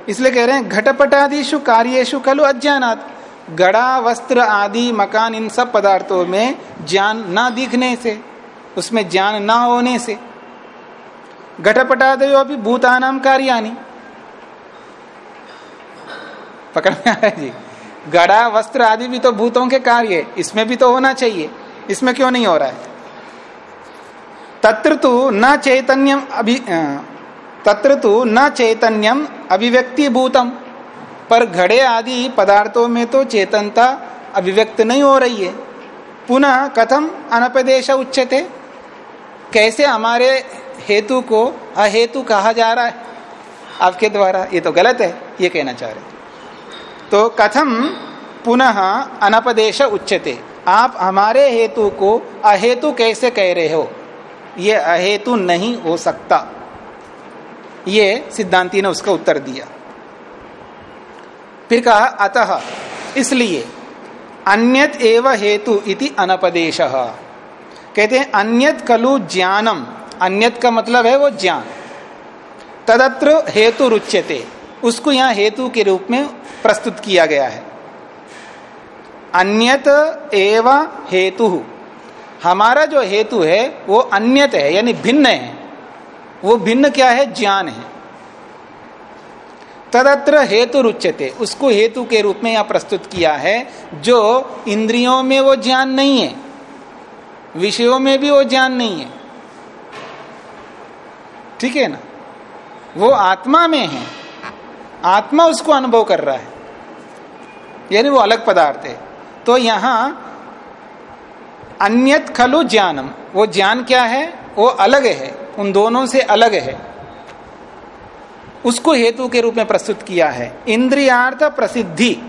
इसलिए कह रहे हैं घटपटादिशु कार्येशु खलु अज्ञानात। गड़ा वस्त्र आदि, मकान, इन सब पदार्थों में ज्ञान ना दिखने से, उसमें ज्ञान ना होने से। घटपटादयो अभी भूतानाम कार्यानी पकड़ में आया जी। गड़ा, वस्त्र आदि भी तो भूतों के कार्य इसमें भी तो होना चाहिए। इसमें क्यों नहीं हो रहा है? तत्र तो न चैतन्यम अभि तत्र तो न चैतन्यम अभिव्यक्ति भूतम। पर घड़े आदि पदार्थों में तो चेतनता अभिव्यक्त नहीं हो रही है। पुनः कथम अनपदेश उच्चते कैसे हमारे हेतु को अहेतु कहा जा रहा है? आपके द्वारा ये तो गलत है, ये कहना चाह रहे तो कथम पुनः अनपदेश उच्चते आप हमारे हेतु को अहेतु कैसे कह रहे हो? ये अहेतु नहीं हो सकता। ये सिद्धांति ने उसका उत्तर दिया। फिर कहा, अतः इसलिए अन्यत एव हेतु इति अनपदेश। कहते हैं, अन्यत कलु ज्ञानम। अन्यत का मतलब है वो ज्ञान। तदत्र हेतु रुच्यते। उसको यहाँ हेतु के रूप में प्रस्तुत किया गया है। अन्यत एव हेतु। हमारा जो हेतु है, वो अन्यत है, यानी भिन्न है। वो भिन्न क्या है? ज्ञान है। तदत्र हेतु रुच्यते। उसको हेतु के रूप में यहाँ प्रस्तुत किया है, जो इंद्रियों में वो ज्ञान नहीं है। विषयों में भी वो ज्ञान नहीं है। ठीक है ना? वो आत्मा में है। आत्मा उसको अनुभव कर रहा है। यानी वो अलग पदार्थ है। तो यहाँ अन्यत खलु ज्ञानम। वो ज्ञान क्या है? वो अलग है। उन दोनों से अलग है। उसको हेतु के रूप में प्रस्तुत किया है। इंद्रियार्थ प्रसिद्धि।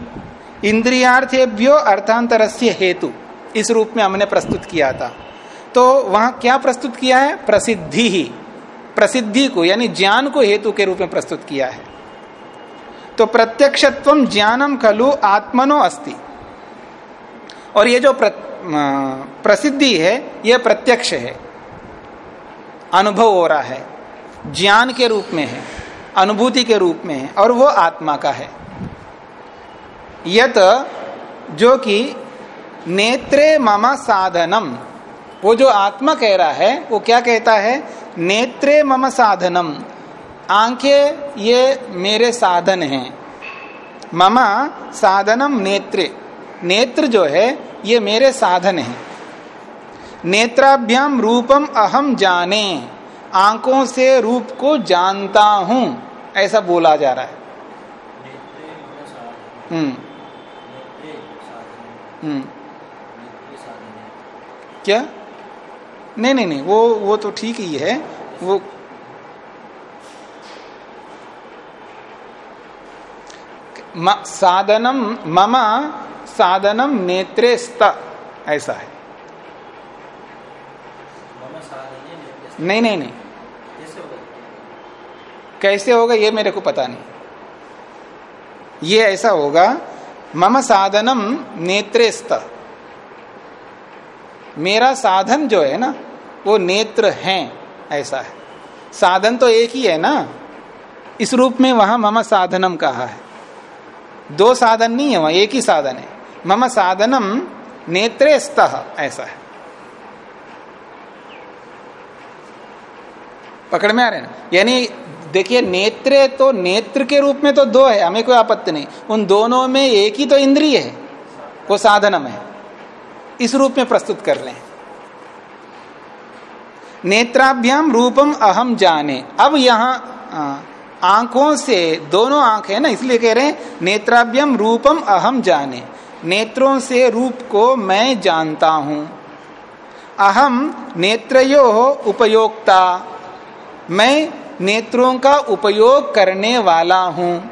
इंद्रियार्थेभ्यो अर्थांतरस्य हेतु। इस रूप में हमने प्रस्तुत किया था। तो वहाँ क्या प्रस्तुत किया है? प्रसिद्धि ही। प्रसिद्धि को, यानी ज्ञान को हेतु के रूप में प्रस्तुत किया है। तो प्रत्यक्षत्व ज्ञानम खलु आत्मनो अस्ति। और ये जो प्र, प्रसिद्धि है यह प्रत्यक्ष है। अनुभव हो रहा है। ज्ञान के रूप में है अनुभूति के रूप में है और वो आत्मा का है। यत जो कि नेत्रे मम साधनम वो जो आत्मा कह रहा है वो क्या कहता है? नेत्रे मम साधनम। आँखें ये मेरे साधन हैं। ममा साधनम नेत्रे। नेत्र जो है, ये मेरे साधन है। नेत्राभ्याम रूपम अहम जाने। आँखों से रूप को जानता हूँ। ऐसा बोला जा रहा है। हम्म। हम्म। क्या? नहीं नहीं नहीं, वो वो तो ठीक ही है। वो साधनम मम साधनम नेत्रे स्त। ऐसा है। नहीं नहीं नहीं। कैसे होगा ये मेरे को पता नहीं। ये ऐसा होगा, मम साधनम नेत्रे स्त। मेरा साधन जो है ना, वो नेत्र हैं, ऐसा है। साधन तो एक ही है ना। इस रूप में वहाँ मम साधनम कहा है। दो साधन नहीं है वहाँ, एक ही साधन है। मम साधनम नेत्रे स्तः, ऐसा है। पकड़ में आ रहे ना? यानी, देखिए, नेत्रे तो नेत्र के रूप में तो दो है, हमें कोई आपत्ति नहीं। उन दोनों में एक ही तो इंद्रिय है, वो साधनम है। इस रूप में प्रस्तुत कर हैं। नेत्राभ्याम रूपम अहम जाने। अब यहाँ आँखों से, दोनों आँख है ना, इसलिए कह रहे हैं, नेत्राभ्यम रूपम अहम जाने। नेत्रों से रूप को मैं जानता हूँ। अहम नेत्रो उपयोक्ता। मैं नेत्रों का उपयोग करने वाला हूँ।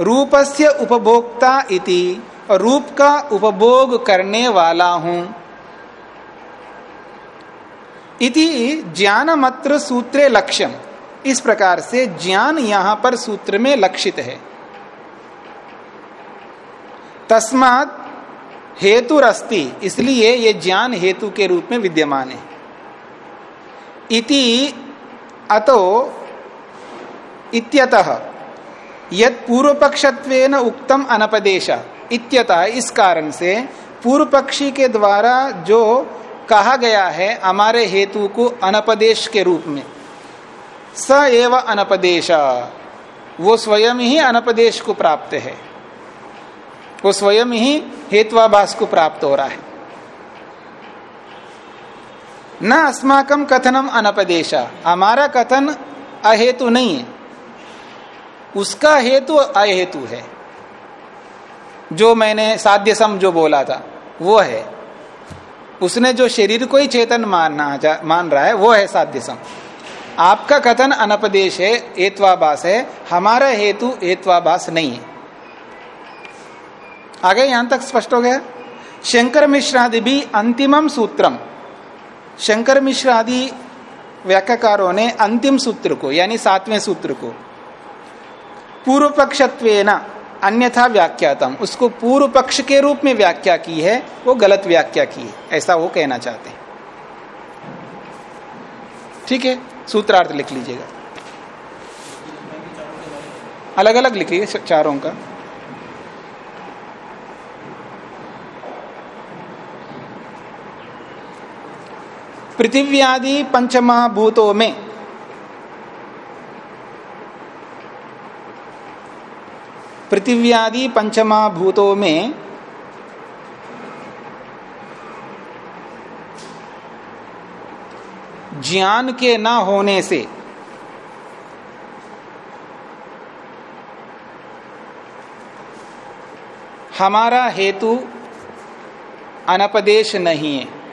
रूपस्य उपभोक्ता इति, रूप का उपभोग करने वाला हूँ। इति ज्ञान मत्र सूत्रे लक्ष्यम। इस प्रकार से ज्ञान यहाँ पर सूत्र में लक्षित है। तस्मात हेतुरस्ति, इसलिए ये ज्ञान हेतु के रूप में विद्यमान है। इति अतो इत्यतः यद पूर्व पक्षत्वेन उक्तम अनपदेश, इत्यतः इस कारण से पूर्व पक्षी के द्वारा जो कहा गया है, हमारे हेतु को अनपदेश के रूप में। स एव अनपदेश। वो स्वयं ही अनपदेश को प्राप्त है। वो स्वयं ही हेत्वाभास को प्राप्त हो रहा है। न अस्माकम कथनम अनपदेश। हमारा कथन अहेतु नहीं है। उसका हेतु अहेतु है। जो मैंने साध्य सम जो बोला था, वो है। उसने जो शरीर को ही चेतन मानना मान रहा है, वो है साध्य सम। आपका कथन अनपदेश है, एत्वाभास है, हमारा हेतु एत्वाभास नहीं है। आगे यहाँ तक स्पष्ट हो गया। शंकर मिश्र आदि भी अंतिमम सूत्रम। शंकर मिश्र आदि व्याख्याकारों ने अंतिम सूत्र को, यानी सातवें सूत्र को पूर्व पक्षत्व अन्यथा व्याख्यातम। उसको पूर्व पक्ष के रूप में व्याख्या की है, वो गलत व्याख्या की है, ऐसा वो कहना चाहते हैं। ठीक है? सूत्रार्थ लिख लीजिएगा। अलग अलग लिखिए चारों का। पृथिव्यादि पंचमहाभूतों में पृथिव्यादि पंचमहाभूतों में ज्ञान के ना होने से। हमारा हेतु अनपदेश नहीं है।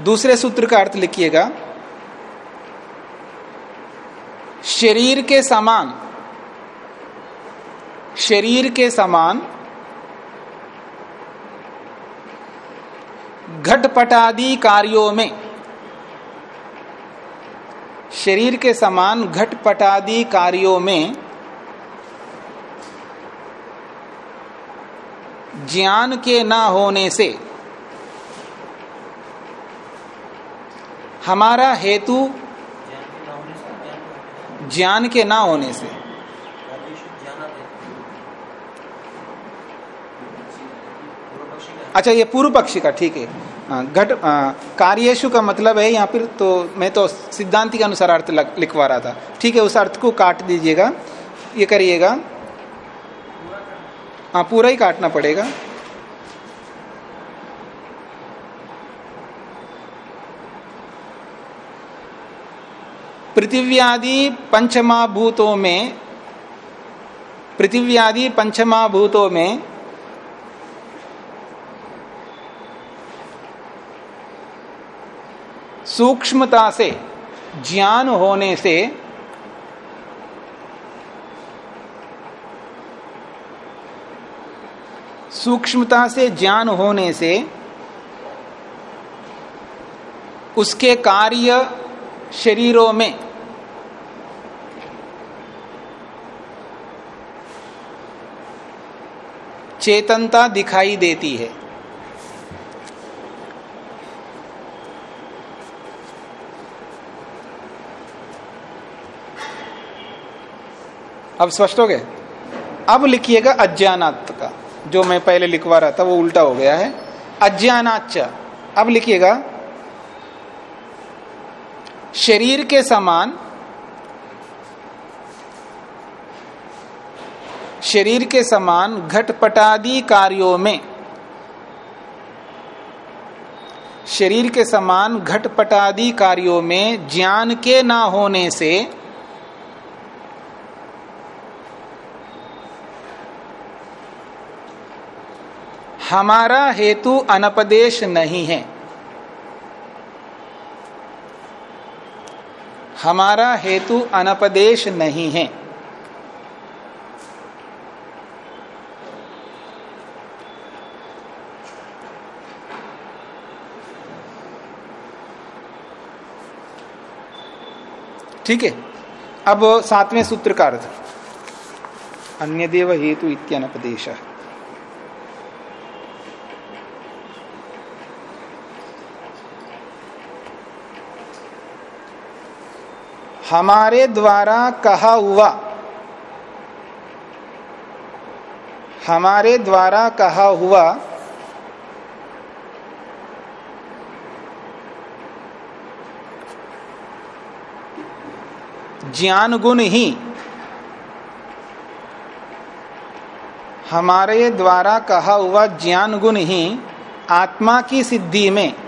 दूसरे सूत्र का अर्थ लिखिएगा। शरीर के समान शरीर के समान घटपटादि कार्यों में, शरीर के समान घटपटादि कार्यों में ज्ञान के न होने से हमारा हेतु ज्ञान के ना होने से अच्छा ये पूर्व पक्षी का ठीक है। हाँ, घट कार्यशु का मतलब है यहाँ पर तो मैं तो सिद्धांति के अनुसार अर्थ लिखवा रहा था। ठीक है उस अर्थ को काट दीजिएगा ये करिएगा। हाँ पूरा ही काटना पड़ेगा। पृथिव्यादि पंचमाभूतों में पृथिव्यादि पंचमाभूतों में सूक्ष्मता से, ज्ञान होने से, सूक्ष्मता से, ज्ञान होने से, उसके कार्य शरीरों में, चेतनता दिखाई देती है। अब स्पष्ट हो गए अब लिखिएगा अज्ञानात् का जो मैं पहले लिखवा रहा था, वो उल्टा हो गया है। अज्ञानाच अब लिखिएगा, शरीर के समान, शरीर के समान घटपटादि कार्यों में, शरीर के समान घटपटादि कार्यों में ज्ञान के ना होने से हमारा हेतु अनपदेश नहीं है। हमारा हेतु अनपदेश नहीं है। ठीक है? अब सातवें सूत्र का अर्थ। अन्य देव हेतु इत्यनपदेश। हमारे द्वारा कहा हुआ। हमारे द्वारा कहा हुआ। ज्ञान गुण ही। हमारे द्वारा कहा हुआ ज्ञान गुण ही आत्मा की सिद्धि में।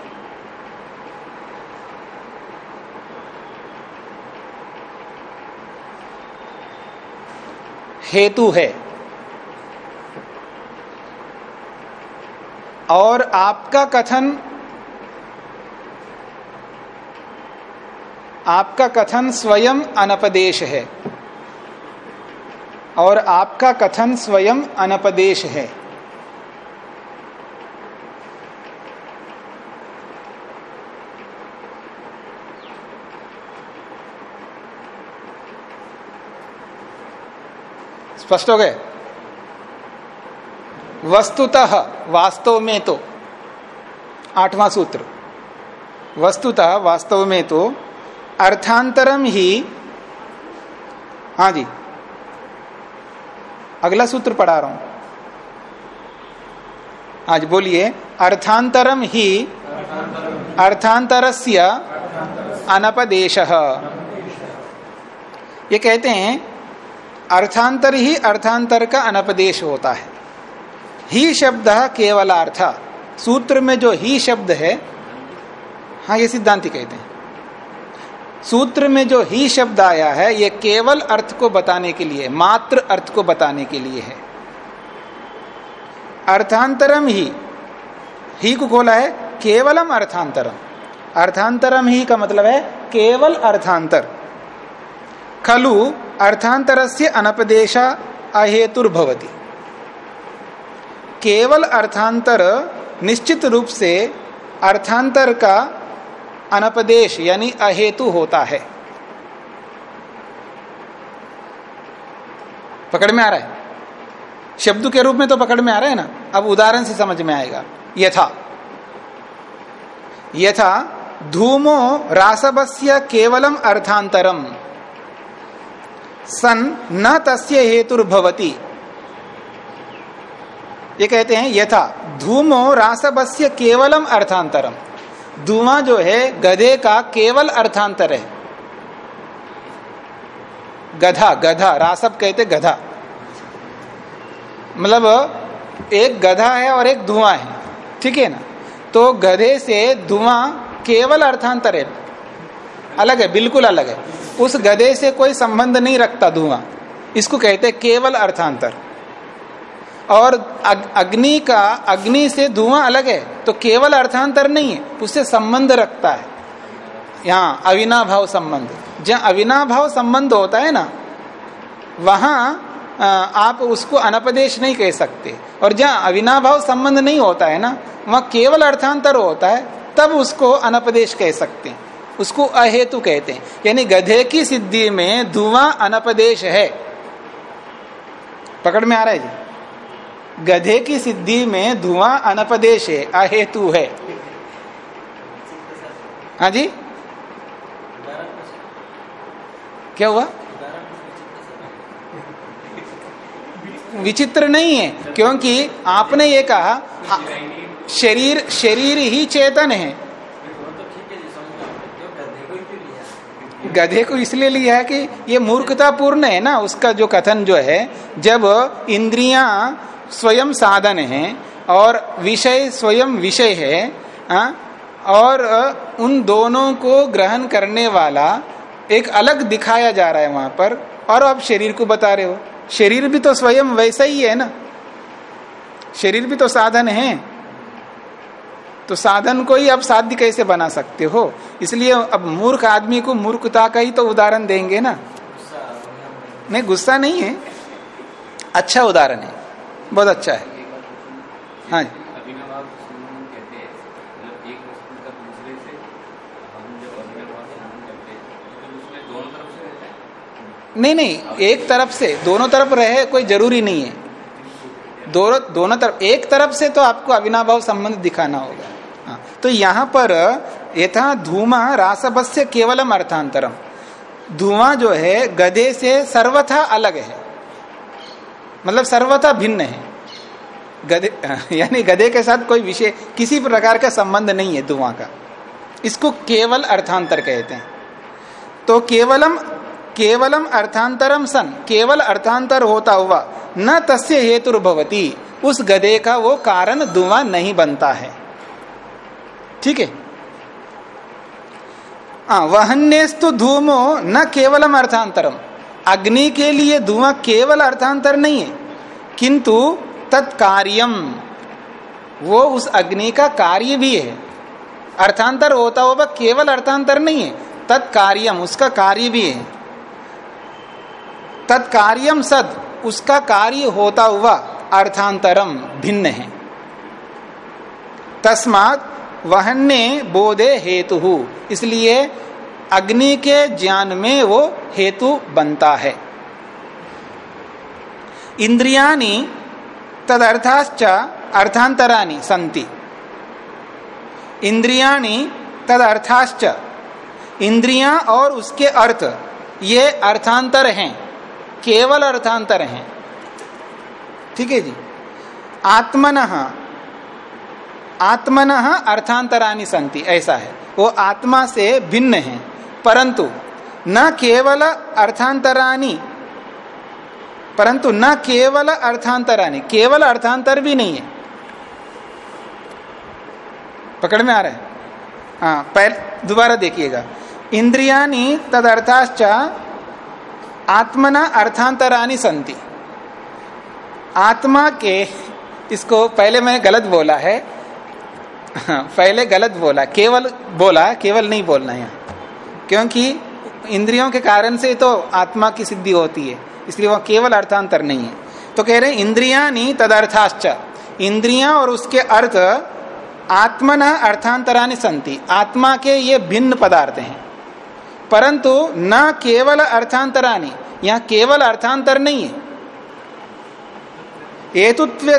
हेतु है। और आपका कथन आपका कथन स्वयं अनपदेश है। और आपका कथन स्वयं अनपदेश है। स्पष्ट हो गए? वस्तुतः वास्तव में तो आठवां सूत्र। वस्तुतः वास्तव में तो अर्थांतरम ही हाँ जी, अगला सूत्र पढ़ा रहा हूँ। आज बोलिए, अर्थांतरम ही, अर्थांतरस्य अनपदेश। ये कहते हैं अर्थांतर ही अर्थांतर का अनपदेश होता है। ही शब्द केवल अर्थ। सूत्र में जो ही शब्द है हाँ ये सिद्धांति कहते हैं। सूत्र में जो ही शब्द आया है, ये केवल अर्थ को बताने के लिए, मात्र अर्थ को बताने के लिए है। अर्थांतरम ही। ही को खोला है, केवलम अर्थांतरम। अर्थांतरम ही का मतलब है, केवल अर्थांतर। खलु अर्थांतर से अनपदेश अहेतुर्भवती। केवल अर्थांतर निश्चित रूप से अर्थांतर का अनपदेश यानी अहेतु होता है। पकड़ में आ रहा है? शब्द के रूप में तो पकड़ में आ रहा है ना? अब उदाहरण से समझ में आएगा। यथा। यथा, धूमो रासवस्य केवलम अर्थांतरम। सन न तस्य हेतुर्भवती। ये कहते हैं, यथा, धूमो रासवस्य केवलम अर्थांतरम। धुआँ जो है, गधे का केवल अर्थांतर है। गधा गधा, रासब कहते गधा। मतलब एक गधा है और एक धुआँ है, ठीक है ना? तो गधे से धुआँ केवल अर्थांतर है। अलग है, बिल्कुल अलग है। उस गधे से कोई संबंध नहीं रखता धुआँ। इसको कहते केवल अर्थांतर। और अग्नि का, अग्नि से धुआँ अलग है तो केवल अर्थांतर नहीं है, उससे संबंध रखता है। यहाँ, अविनाभाव संबंध। जहाँ अविनाभाव संबंध होता है ना, वहाँ आप उसको अनपदेश नहीं कह सकते। और जहाँ अविनाभाव संबंध नहीं होता है ना, वहाँ केवल अर्थांतर होता है, तब उसको अनपदेश कह सकते हैं। उसको अहेतु कहते हैं। यानी गधे की सिद्धि में धुआँ अनपदेश है। पकड़ में आ रहा है जी? गधे की सिद्धि में धुआँ अनपदेश है, अहेतु है। हाँ जी? क्या हुआ? विचित्र नहीं है, क्योंकि आपने ये कहा शरीर शरीर ही चेतन है। गधे को इसलिए लिया है कि ये मूर्खता पूर्ण है ना उसका जो कथन जो है जब इंद्रियाँ स्वयं साधन है और विषय स्वयं विषय है आ, और उन दोनों को ग्रहण करने वाला एक अलग दिखाया जा रहा है वहाँ पर और आप शरीर को बता रहे हो। शरीर भी तो स्वयं वैसा ही है ना। शरीर भी तो साधन है। तो साधन को ही अब साध्य कैसे बना सकते हो? इसलिए अब मूर्ख आदमी को मूर्खता का ही तो उदाहरण देंगे ना। नहीं, गुस्सा नहीं है। अच्छा उदाहरण है। बहुत अच्छा है। हाँ जी। नहीं नहीं, एक तरफ़ से, दोनों तरफ़ रहे कोई ज़रूरी नहीं है। दोनों दोनों तरफ़, एक तरफ़ से तो आपको अविनाभाव संबंध दिखाना होगा। तो यहाँ पर यथा धूमा रासभस्य केवलम अर्थांतरम। धुआँ जो है गधे से सर्वथा अलग है। मतलब सर्वथा भिन्न है। गधे [LAUGHS] यानी गधे के साथ कोई विषय, किसी प्रकार का संबंध नहीं है धुआँ का। इसको केवल अर्थांतर कहते हैं। तो केवलम केवलम अर्थांतरम सन, केवल अर्थांतर होता हुआ, न तस्य हेतु भवती उस गधे का वो कारण धुआँ नहीं बनता है। ठीक है? वहन्यस्तु धूमो न केवलम अर्थांतरम। अग्नि के लिए धुआँ केवल अर्थांतर नहीं है, किंतु तत्कार्यम। वो उस अग्नि का कार्य भी है। अर्थांतर होता हुआ केवल अर्थांतर नहीं है, तत्कार्यम, उसका कार्य भी है। तत्कार्यम सद, उसका कार्य होता हुआ अर्थांतरम भिन्न है। तस्मात वहन्ने बोधे हेतु। इसलिए अग्नि के ज्ञान में वो हेतु बनता है। इंद्रियानी तदर्थाश्च अर्थांतरानी संति इंद्रियाणी तदर्थाश्च। इंद्रियाँ और उसके अर्थ, ये अर्थांतर हैं, केवल अर्थांतर हैं। ठीक है जी? आत्मन आत्मन अर्थांतरानी संति, ऐसा है। वो आत्मा से भिन्न है। परंतु, न केवल अर्थांतरानी परंतु न केवल अर्थांतरानी केवल अर्थांतर भी नहीं है। पकड़ में आ रहा है? हाँ पहले, दोबारा देखिएगा। इंद्रियानी तदर्थाश्च आत्मना अर्थांतरानी संति। आत्मा के, इसको पहले मैं गलत बोला है पहले गलत बोला, केवल बोला, केवल नहीं बोलना यहाँ क्योंकि इंद्रियों के कारण से तो आत्मा की सिद्धि होती है, इसलिए वह केवल अर्थांतर नहीं है। तो कह रहे इंद्रिया नहीं तदर्थाश्च। इंद्रिया और उसके अर्थ आत्मन अर्थांतरानी संति। आत्मा के ये भिन्न पदार्थ हैं। परंतु न केवल अर्थांतरानी यहाँ केवल अर्थांतर नहीं है। हेतुत्व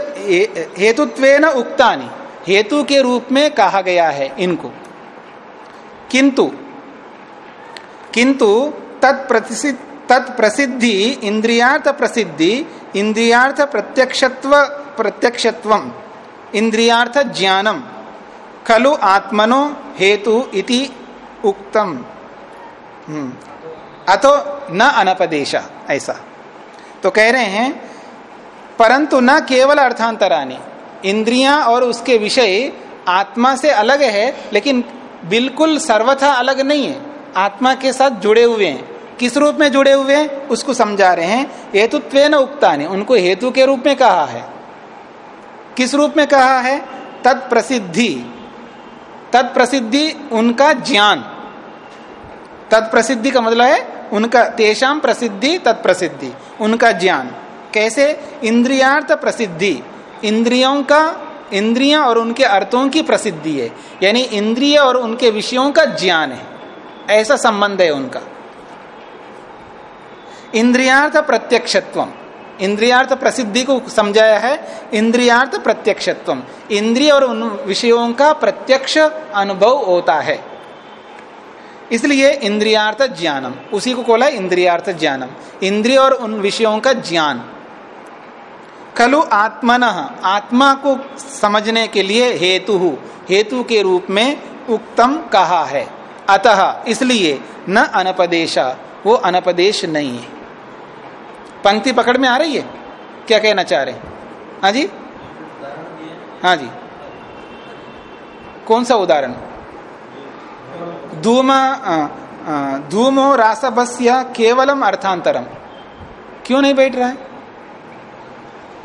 हेतुत्वेन उक्तानी। हेतु के रूप में कहा गया है इनको। किंतु किंतु तत्प्रसिद्ध, इंद्रियार्थ प्रसिद्धि, इंद्रियार्थ प्रत्यक्षत्व प्रत्यक्षत्व, इंद्रियार्थ ज्ञानम खलु आत्मनो हेतु इति उक्तम। हम्म। अतो न अनपदेश, ऐसा। तो कह रहे हैं, परंतु न केवल अर्थांतरानी इंद्रियाँ और उसके विषय आत्मा से अलग है, लेकिन बिल्कुल सर्वथा अलग नहीं है। आत्मा के साथ जुड़े हुए हैं। किस रूप में जुड़े हुए हैं? उसको समझा रहे हैं। हेतुत्व न उक्ता ने उनको हेतु के रूप में कहा है। किस रूप में कहा है? तत्प्रसिद्धि। तत्प्रसिद्धि उनका ज्ञान। तत्प्रसिद्धि का मतलब है उनका तेषाम प्रसिद्धि, तत्प्रसिद्धि, उनका ज्ञान। कैसे? इंद्रियार्थ प्रसिद्धि। इंद्रियों का, इंद्रियाँ और उनके अर्थों की प्रसिद्धि है। यानी इंद्रिय और उनके विषयों का ज्ञान है। ऐसा संबंध है उनका। इंद्रियार्थ प्रत्यक्षत्व इंद्रियार्थ प्रसिद्धि को समझाया है। इंद्रियार्थ प्रत्यक्षत्व इंद्रिय और उन विषयों का प्रत्यक्ष अनुभव होता है। इसलिए इंद्रियार्थ ज्ञानम। उसी को बोला इंद्रियार्थ ज्ञानम। इंद्रिय और उन विषयों का ज्ञान। खलु आत्मन, आत्मा को समझने के लिए हेतु हेतु के रूप में उक्तम कहा है। अतः इसलिए न अनपदेशा, वो अनपदेश नहीं है। पंक्ति पकड़ में आ रही है? क्या कहना चाह रहे हाँ? जी? हाँ जी। कौन सा उदाहरण? धूम धूमो रासभस्य केवलम अर्थांतरम। क्यों नहीं बैठ रहा है?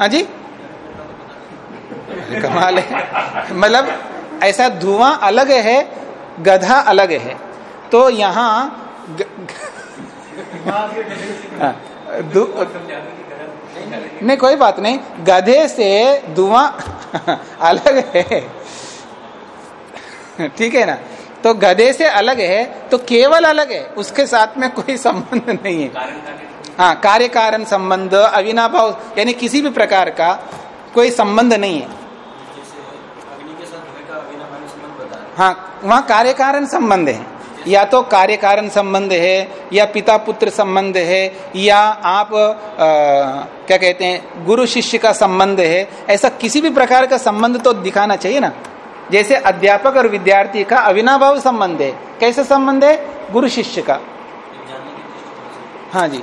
हाँ जी? कमाल है। मतलब ऐसा धुआँ अलग है गधा अलग है। तो यहाँ ग... हाँ, नहीं कोई बात नहीं। गधे से धुआँ [LAUGHS] अलग है। ठीक है ना? तो गधे से अलग है तो केवल अलग है उसके साथ में कोई संबंध नहीं है। हाँ कार्य कारण संबंध अविनाभाव यानी किसी भी प्रकार का कोई संबंध नहीं है। हाँ वहाँ कार्य कारण संबंध है। या तो कार्य कारण संबंध है या पिता पुत्र संबंध है या आप आ, क्या कहते हैं गुरु शिष्य का संबंध है ऐसा किसी भी प्रकार का संबंध तो दिखाना चाहिए ना। जैसे अध्यापक और विद्यार्थी का अविनाभाव संबंध है। कैसे संबंध है? गुरु शिष्य का। हाँ जी।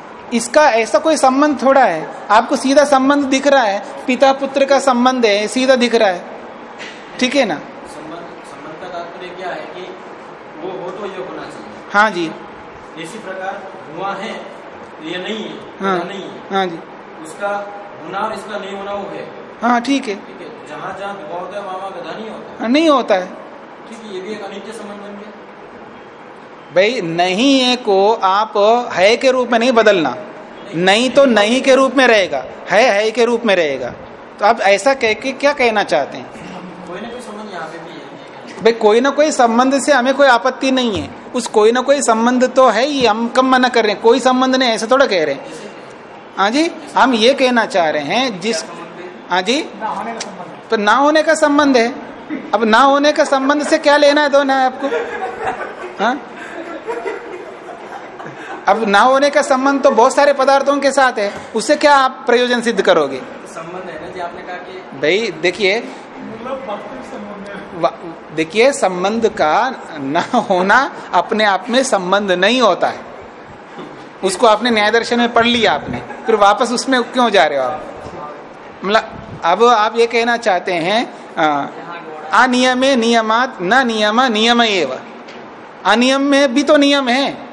इसका ऐसा कोई संबंध थोड़ा है? आपको सीधा संबंध दिख रहा है पिता पुत्र का संबंध है सीधा दिख रहा है। ठीक है ना? संबंध का तात्पर्य क्या है कि वो हो तो ये होना चाहिए। हाँ जी। इसी प्रकार धुआँ है ये नहीं है हाँ। नहीं है। हाँ जी। उसका होना और इसका नहीं होना वो है। हाँ ठीक है। ठीक है जहाँ जहाँ होता है वहाँ गधा नहीं होता। हाँ, नहीं होता है। ठीक है ये भी एक अनित्य संबंध बन गया। भाई, नहीं है को आप है के रूप में नहीं बदलना। नहीं तो नहीं के रूप में रहेगा, है है के रूप में रहेगा। तो आप ऐसा कह के क्या कहना चाहते हैं? कोई ना कोई संबंध यहाँ पे भी भाई, कोई ना कोई संबंध से हमें कोई आपत्ति नहीं है। उस कोई ना कोई संबंध तो है ही, हम कम मना कर रहे हैं। कोई संबंध नहीं, ऐसा थोड़ा कह रहे हैं। हाँ जी, हम ये कहना चाह रहे हैं, जिस हाँ जी तो ना होने का संबंध है। अब ना होने का संबंध से क्या लेना है दो ना आपको? हाँ? अब ना होने का संबंध तो बहुत सारे पदार्थों के साथ है। उससे क्या आप प्रयोजन सिद्ध करोगे? संबंध है ना जी आपने कहा कि भाई देखिए देखिए संबंध का न होना अपने आप में संबंध नहीं होता है। उसको आपने न्याय दर्शन में पढ़ लिया आपने फिर वापस उसमें क्यों जा रहे हो आप? मतलब अब आप ये कहना चाहते हैं अनियमे नियमात न नियम नियम एवं। अनियम में भी तो नियम है।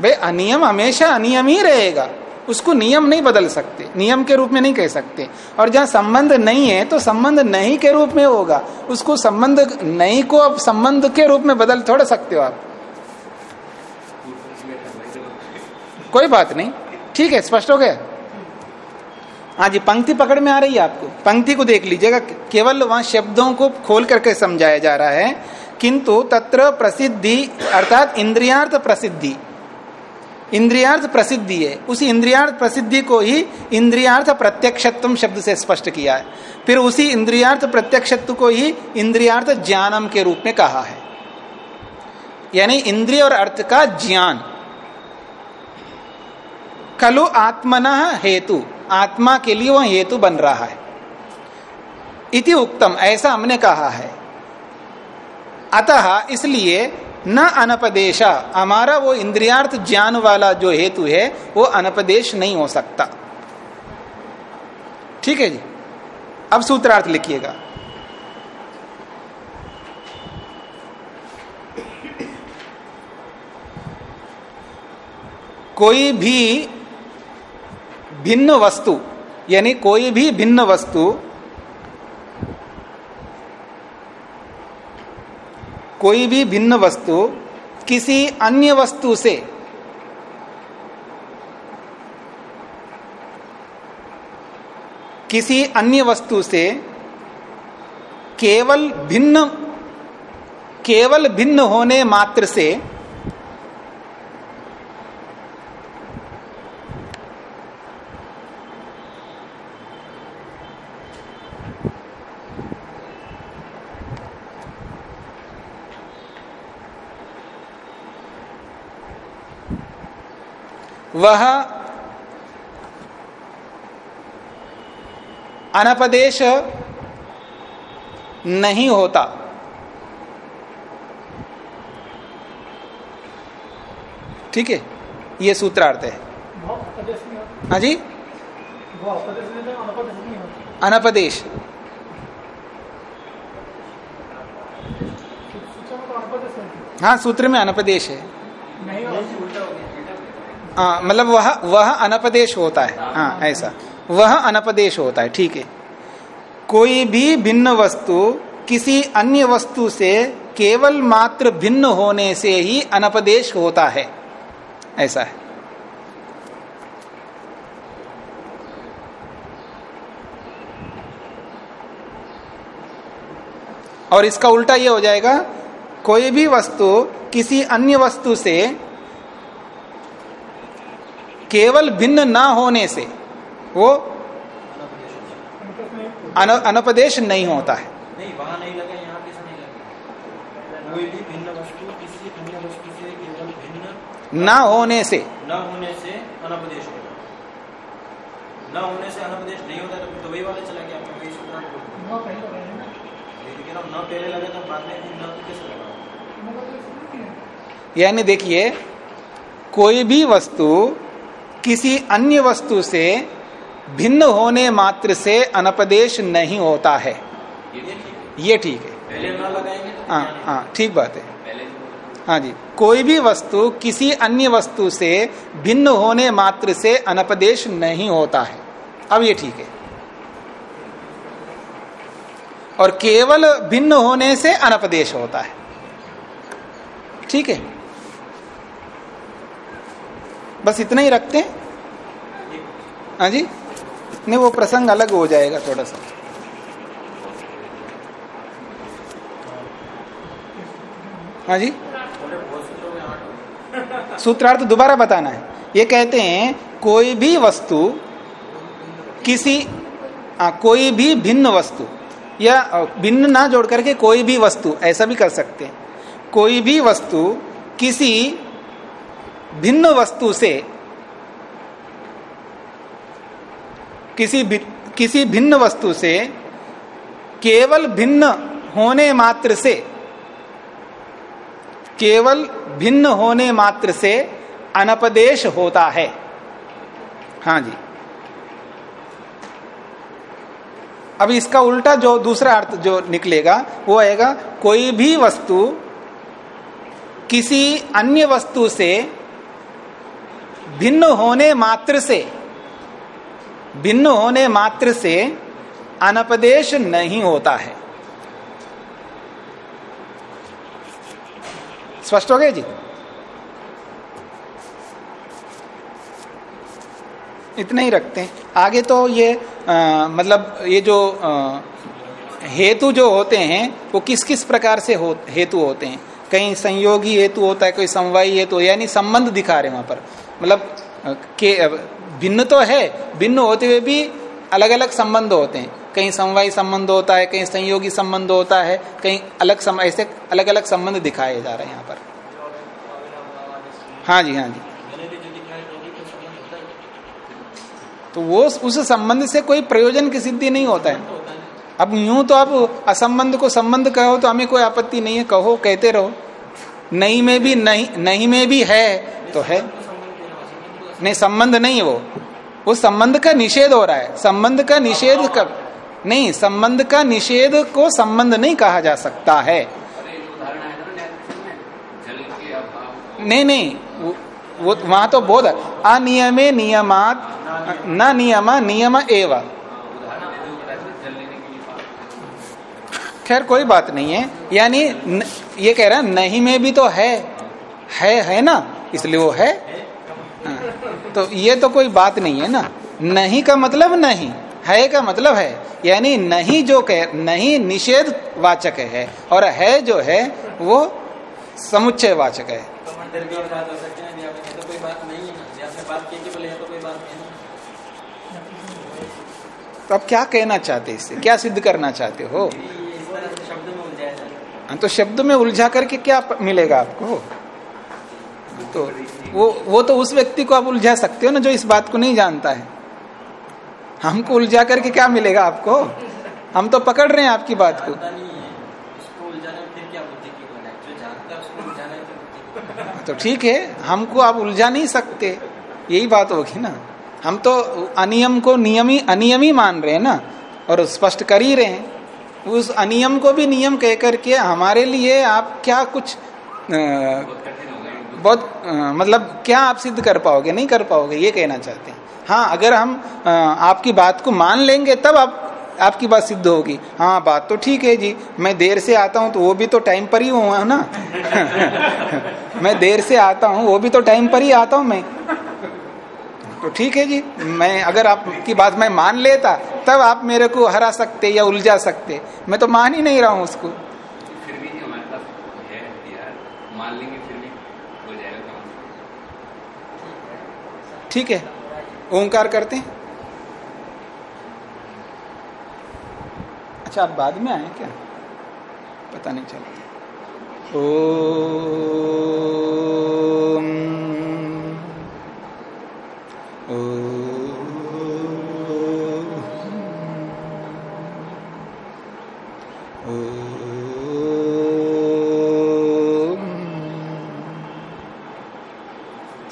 भाई अनियम हमेशा अनियम ही रहेगा। उसको नियम नहीं बदल सकते, नियम के रूप में नहीं कह सकते। और जहाँ संबंध नहीं है तो संबंध नहीं के रूप में होगा। उसको संबंध नहीं को अब संबंध के रूप में बदल थोड़ा सकते हो आप। कोई बात नहीं। ठीक है, स्पष्ट हो गया? हाँ जी, पंक्ति पकड़ में आ रही है आपको। पंक्ति को देख लीजिएगा। केवल वहाँ शब्दों को खोल करके समझाया जा रहा है। किंतु तत्र प्रसिद्धि, अर्थात इंद्रियार्थ प्रसिद्धि इंद्रियार्थ प्रसिद्धि है। उसी इंद्रियार्थ प्रसिद्धि को ही इंद्रियार्थ प्रत्यक्षत्व शब्द से स्पष्ट किया है। फिर उसी इंद्रियार्थ प्रत्यक्षत्व को ही इंद्रियार्थ ज्ञानम के रूप में कहा है। यानी इंद्रिय और अर्थ का ज्ञान। खलु आत्मन हेतु। आत्मा के लिए वह हेतु बन रहा है। इति उत्तम ऐसा हमने कहा है। अतः इसलिए न अनपदेशा। हमारा वो इंद्रियार्थ ज्ञान वाला जो हेतु है, वो अनपदेश नहीं हो सकता। ठीक है जी? अब सूत्रार्थ लिखिएगा। कोई भी भिन्न वस्तु, यानी कोई भी भिन्न वस्तु कोई भी भिन्न वस्तु किसी अन्य वस्तु से किसी अन्य वस्तु से केवल भिन्न केवल भिन्न होने मात्र से वह अनपदेश नहीं होता। ठीक है? ये सूत्रार्थ है। हाँ जी? अनपदेश। हाँ सूत्र में अनपदेश है। हाँ मतलब वह वह अनपदेश होता है। हाँ ऐसा। वह अनपदेश होता है, ठीक है। कोई भी भिन्न वस्तु किसी अन्य वस्तु से केवल मात्र भिन्न होने से ही अनपदेश होता है। ऐसा है। और इसका उल्टा यह हो जाएगा, कोई भी वस्तु किसी अन्य वस्तु से केवल भिन्न ना होने से वो अनपदेश नहीं होता है। नहीं वहाँ नहीं लगा यहाँ पे नहीं लगा? कोई भी भिन्न वस्तु किसी अन्य वस्तु से केवल भिन्न ना होने से। न होने से अनपदेश होगा न होने से अनपदेश नहीं होता तो, तो वही चला गया मैं वही सूत्र लेकिन न। पहले लगे तो बाद में न तो कैसे लगा? यानी देखिए कोई भी वस्तु किसी अन्य वस्तु से भिन्न होने मात्र से अनपदेश नहीं होता है। ये ठीक है। तो हाँ हाँ ठीक बात है। हाँ जी कोई भी वस्तु किसी अन्य वस्तु से भिन्न होने मात्र से अनपदेश नहीं होता है। अब ये ठीक है। और केवल भिन्न होने से अनपदेश होता है। ठीक है? बस इतना ही रखते हैं? हाँ जी? नहीं वो प्रसंग अलग हो जाएगा थोड़ा सा। हाँ जी? सूत्रार्थ दोबारा बताना है। ये कहते हैं कोई भी वस्तु किसी आ, कोई भी भिन्न वस्तु या भिन्न ना जोड़ करके कोई भी वस्तु ऐसा भी कर सकते हैं। कोई भी वस्तु किसी भिन्न वस्तु से किसी भि, किसी भिन्न वस्तु से केवल भिन्न होने मात्र से केवल भिन्न होने मात्र से अनपदेश होता है। हाँ जी। अब इसका उल्टा जो दूसरा अर्थ जो निकलेगा वो आएगा कोई भी वस्तु किसी अन्य वस्तु से भिन्न होने मात्र से भिन्न होने मात्र से अनपदेश नहीं होता है। स्पष्ट हो गया जी? इतना ही रखते हैं। आगे तो ये आ, मतलब ये जो हेतु जो होते हैं वो किस किस प्रकार से हो, हेतु होते हैं? कहीं संयोगी हेतु होता है कोई समवायी हेतु यानी संबंध दिखा रहे वहाँ पर। मतलब के भिन्न तो है भिन्न होते हुए भी अलग अलग संबंध होते हैं। कहीं समवायी संबंध होता है कहीं संयोगी संबंध होता है कहीं अलग सम, ऐसे अलग अलग संबंध दिखाए जा रहे हैं यहाँ पर। हाँ जी हाँ जी। तो वो उस संबंध से कोई प्रयोजन की सिद्धि नहीं होता है। अब यूँ तो आप असंबंध को संबंध कहो तो हमें कोई आपत्ति नहीं है कहो कहते रहो। नहीं में भी नहीं नहीं में भी है तो है। नहीं संबंध नहीं वो। वो संबंध का निषेध हो रहा है। संबंध का निषेध कब? नहीं संबंध का निषेध को संबंध नहीं कहा जा सकता है। नहीं नहीं वो, वहाँ तो बोध अनियमे नियमात न नियम नियम एवं। खैर कोई बात नहीं है। यानी ये कह रहा नहीं में भी तो है। है है ना? इसलिए वो हाँ, तो ये तो कोई बात नहीं है ना। नहीं का मतलब नहीं है का मतलब है। यानी नहीं जो कह नहीं निषेध वाचक है और है जो है वो समुच्चय वाचक है। तो अब क्या कहना चाहते इससे? क्या सिद्ध करना चाहते हो। हाँ तो शब्द में उलझा करके क्या मिलेगा आपको? तो वो वो तो उस व्यक्ति को आप उलझा सकते हो ना जो इस बात को नहीं जानता है। हमको उलझा करके क्या मिलेगा आपको? हम तो पकड़ रहे हैं आपकी बात को। तो ठीक है हमको आप उलझा नहीं सकते। यही बात होगी ना। हम तो अनियम को नियमी अनियमी मान रहे हैं ना और स्पष्ट कर ही रहे हैं। उस अनियम को भी नियम कह करके हमारे लिए आप क्या कुछ बहुत मतलब क्या आप सिद्ध कर पाओगे? नहीं कर पाओगे, ये कहना चाहते हैं। हाँ अगर हम आपकी बात को मान लेंगे, तब आप, आपकी बात सिद्ध होगी। हाँ बात तो ठीक है जी। मैं देर से आता हूँ तो वो भी तो टाइम पर ही हुआ ना? [LAUGHS] मैं देर से आता हूँ, वो भी तो टाइम पर ही आता हूँ मैं। तो ठीक है जी। मैं, अगर आपकी बात मैं मान लेता, तब आप मेरे को हरा सकते या उलझा सकते। मैं तो मान ही नहीं रहा हूँ उसको फिर भी हमारे पास है मान लेंगे फिर भी हो जाएगा ठीक है? ओंकार करते हैं। अच्छा आप बाद में आए क्या? पता नहीं चला। ओ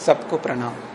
सबको प्रणाम।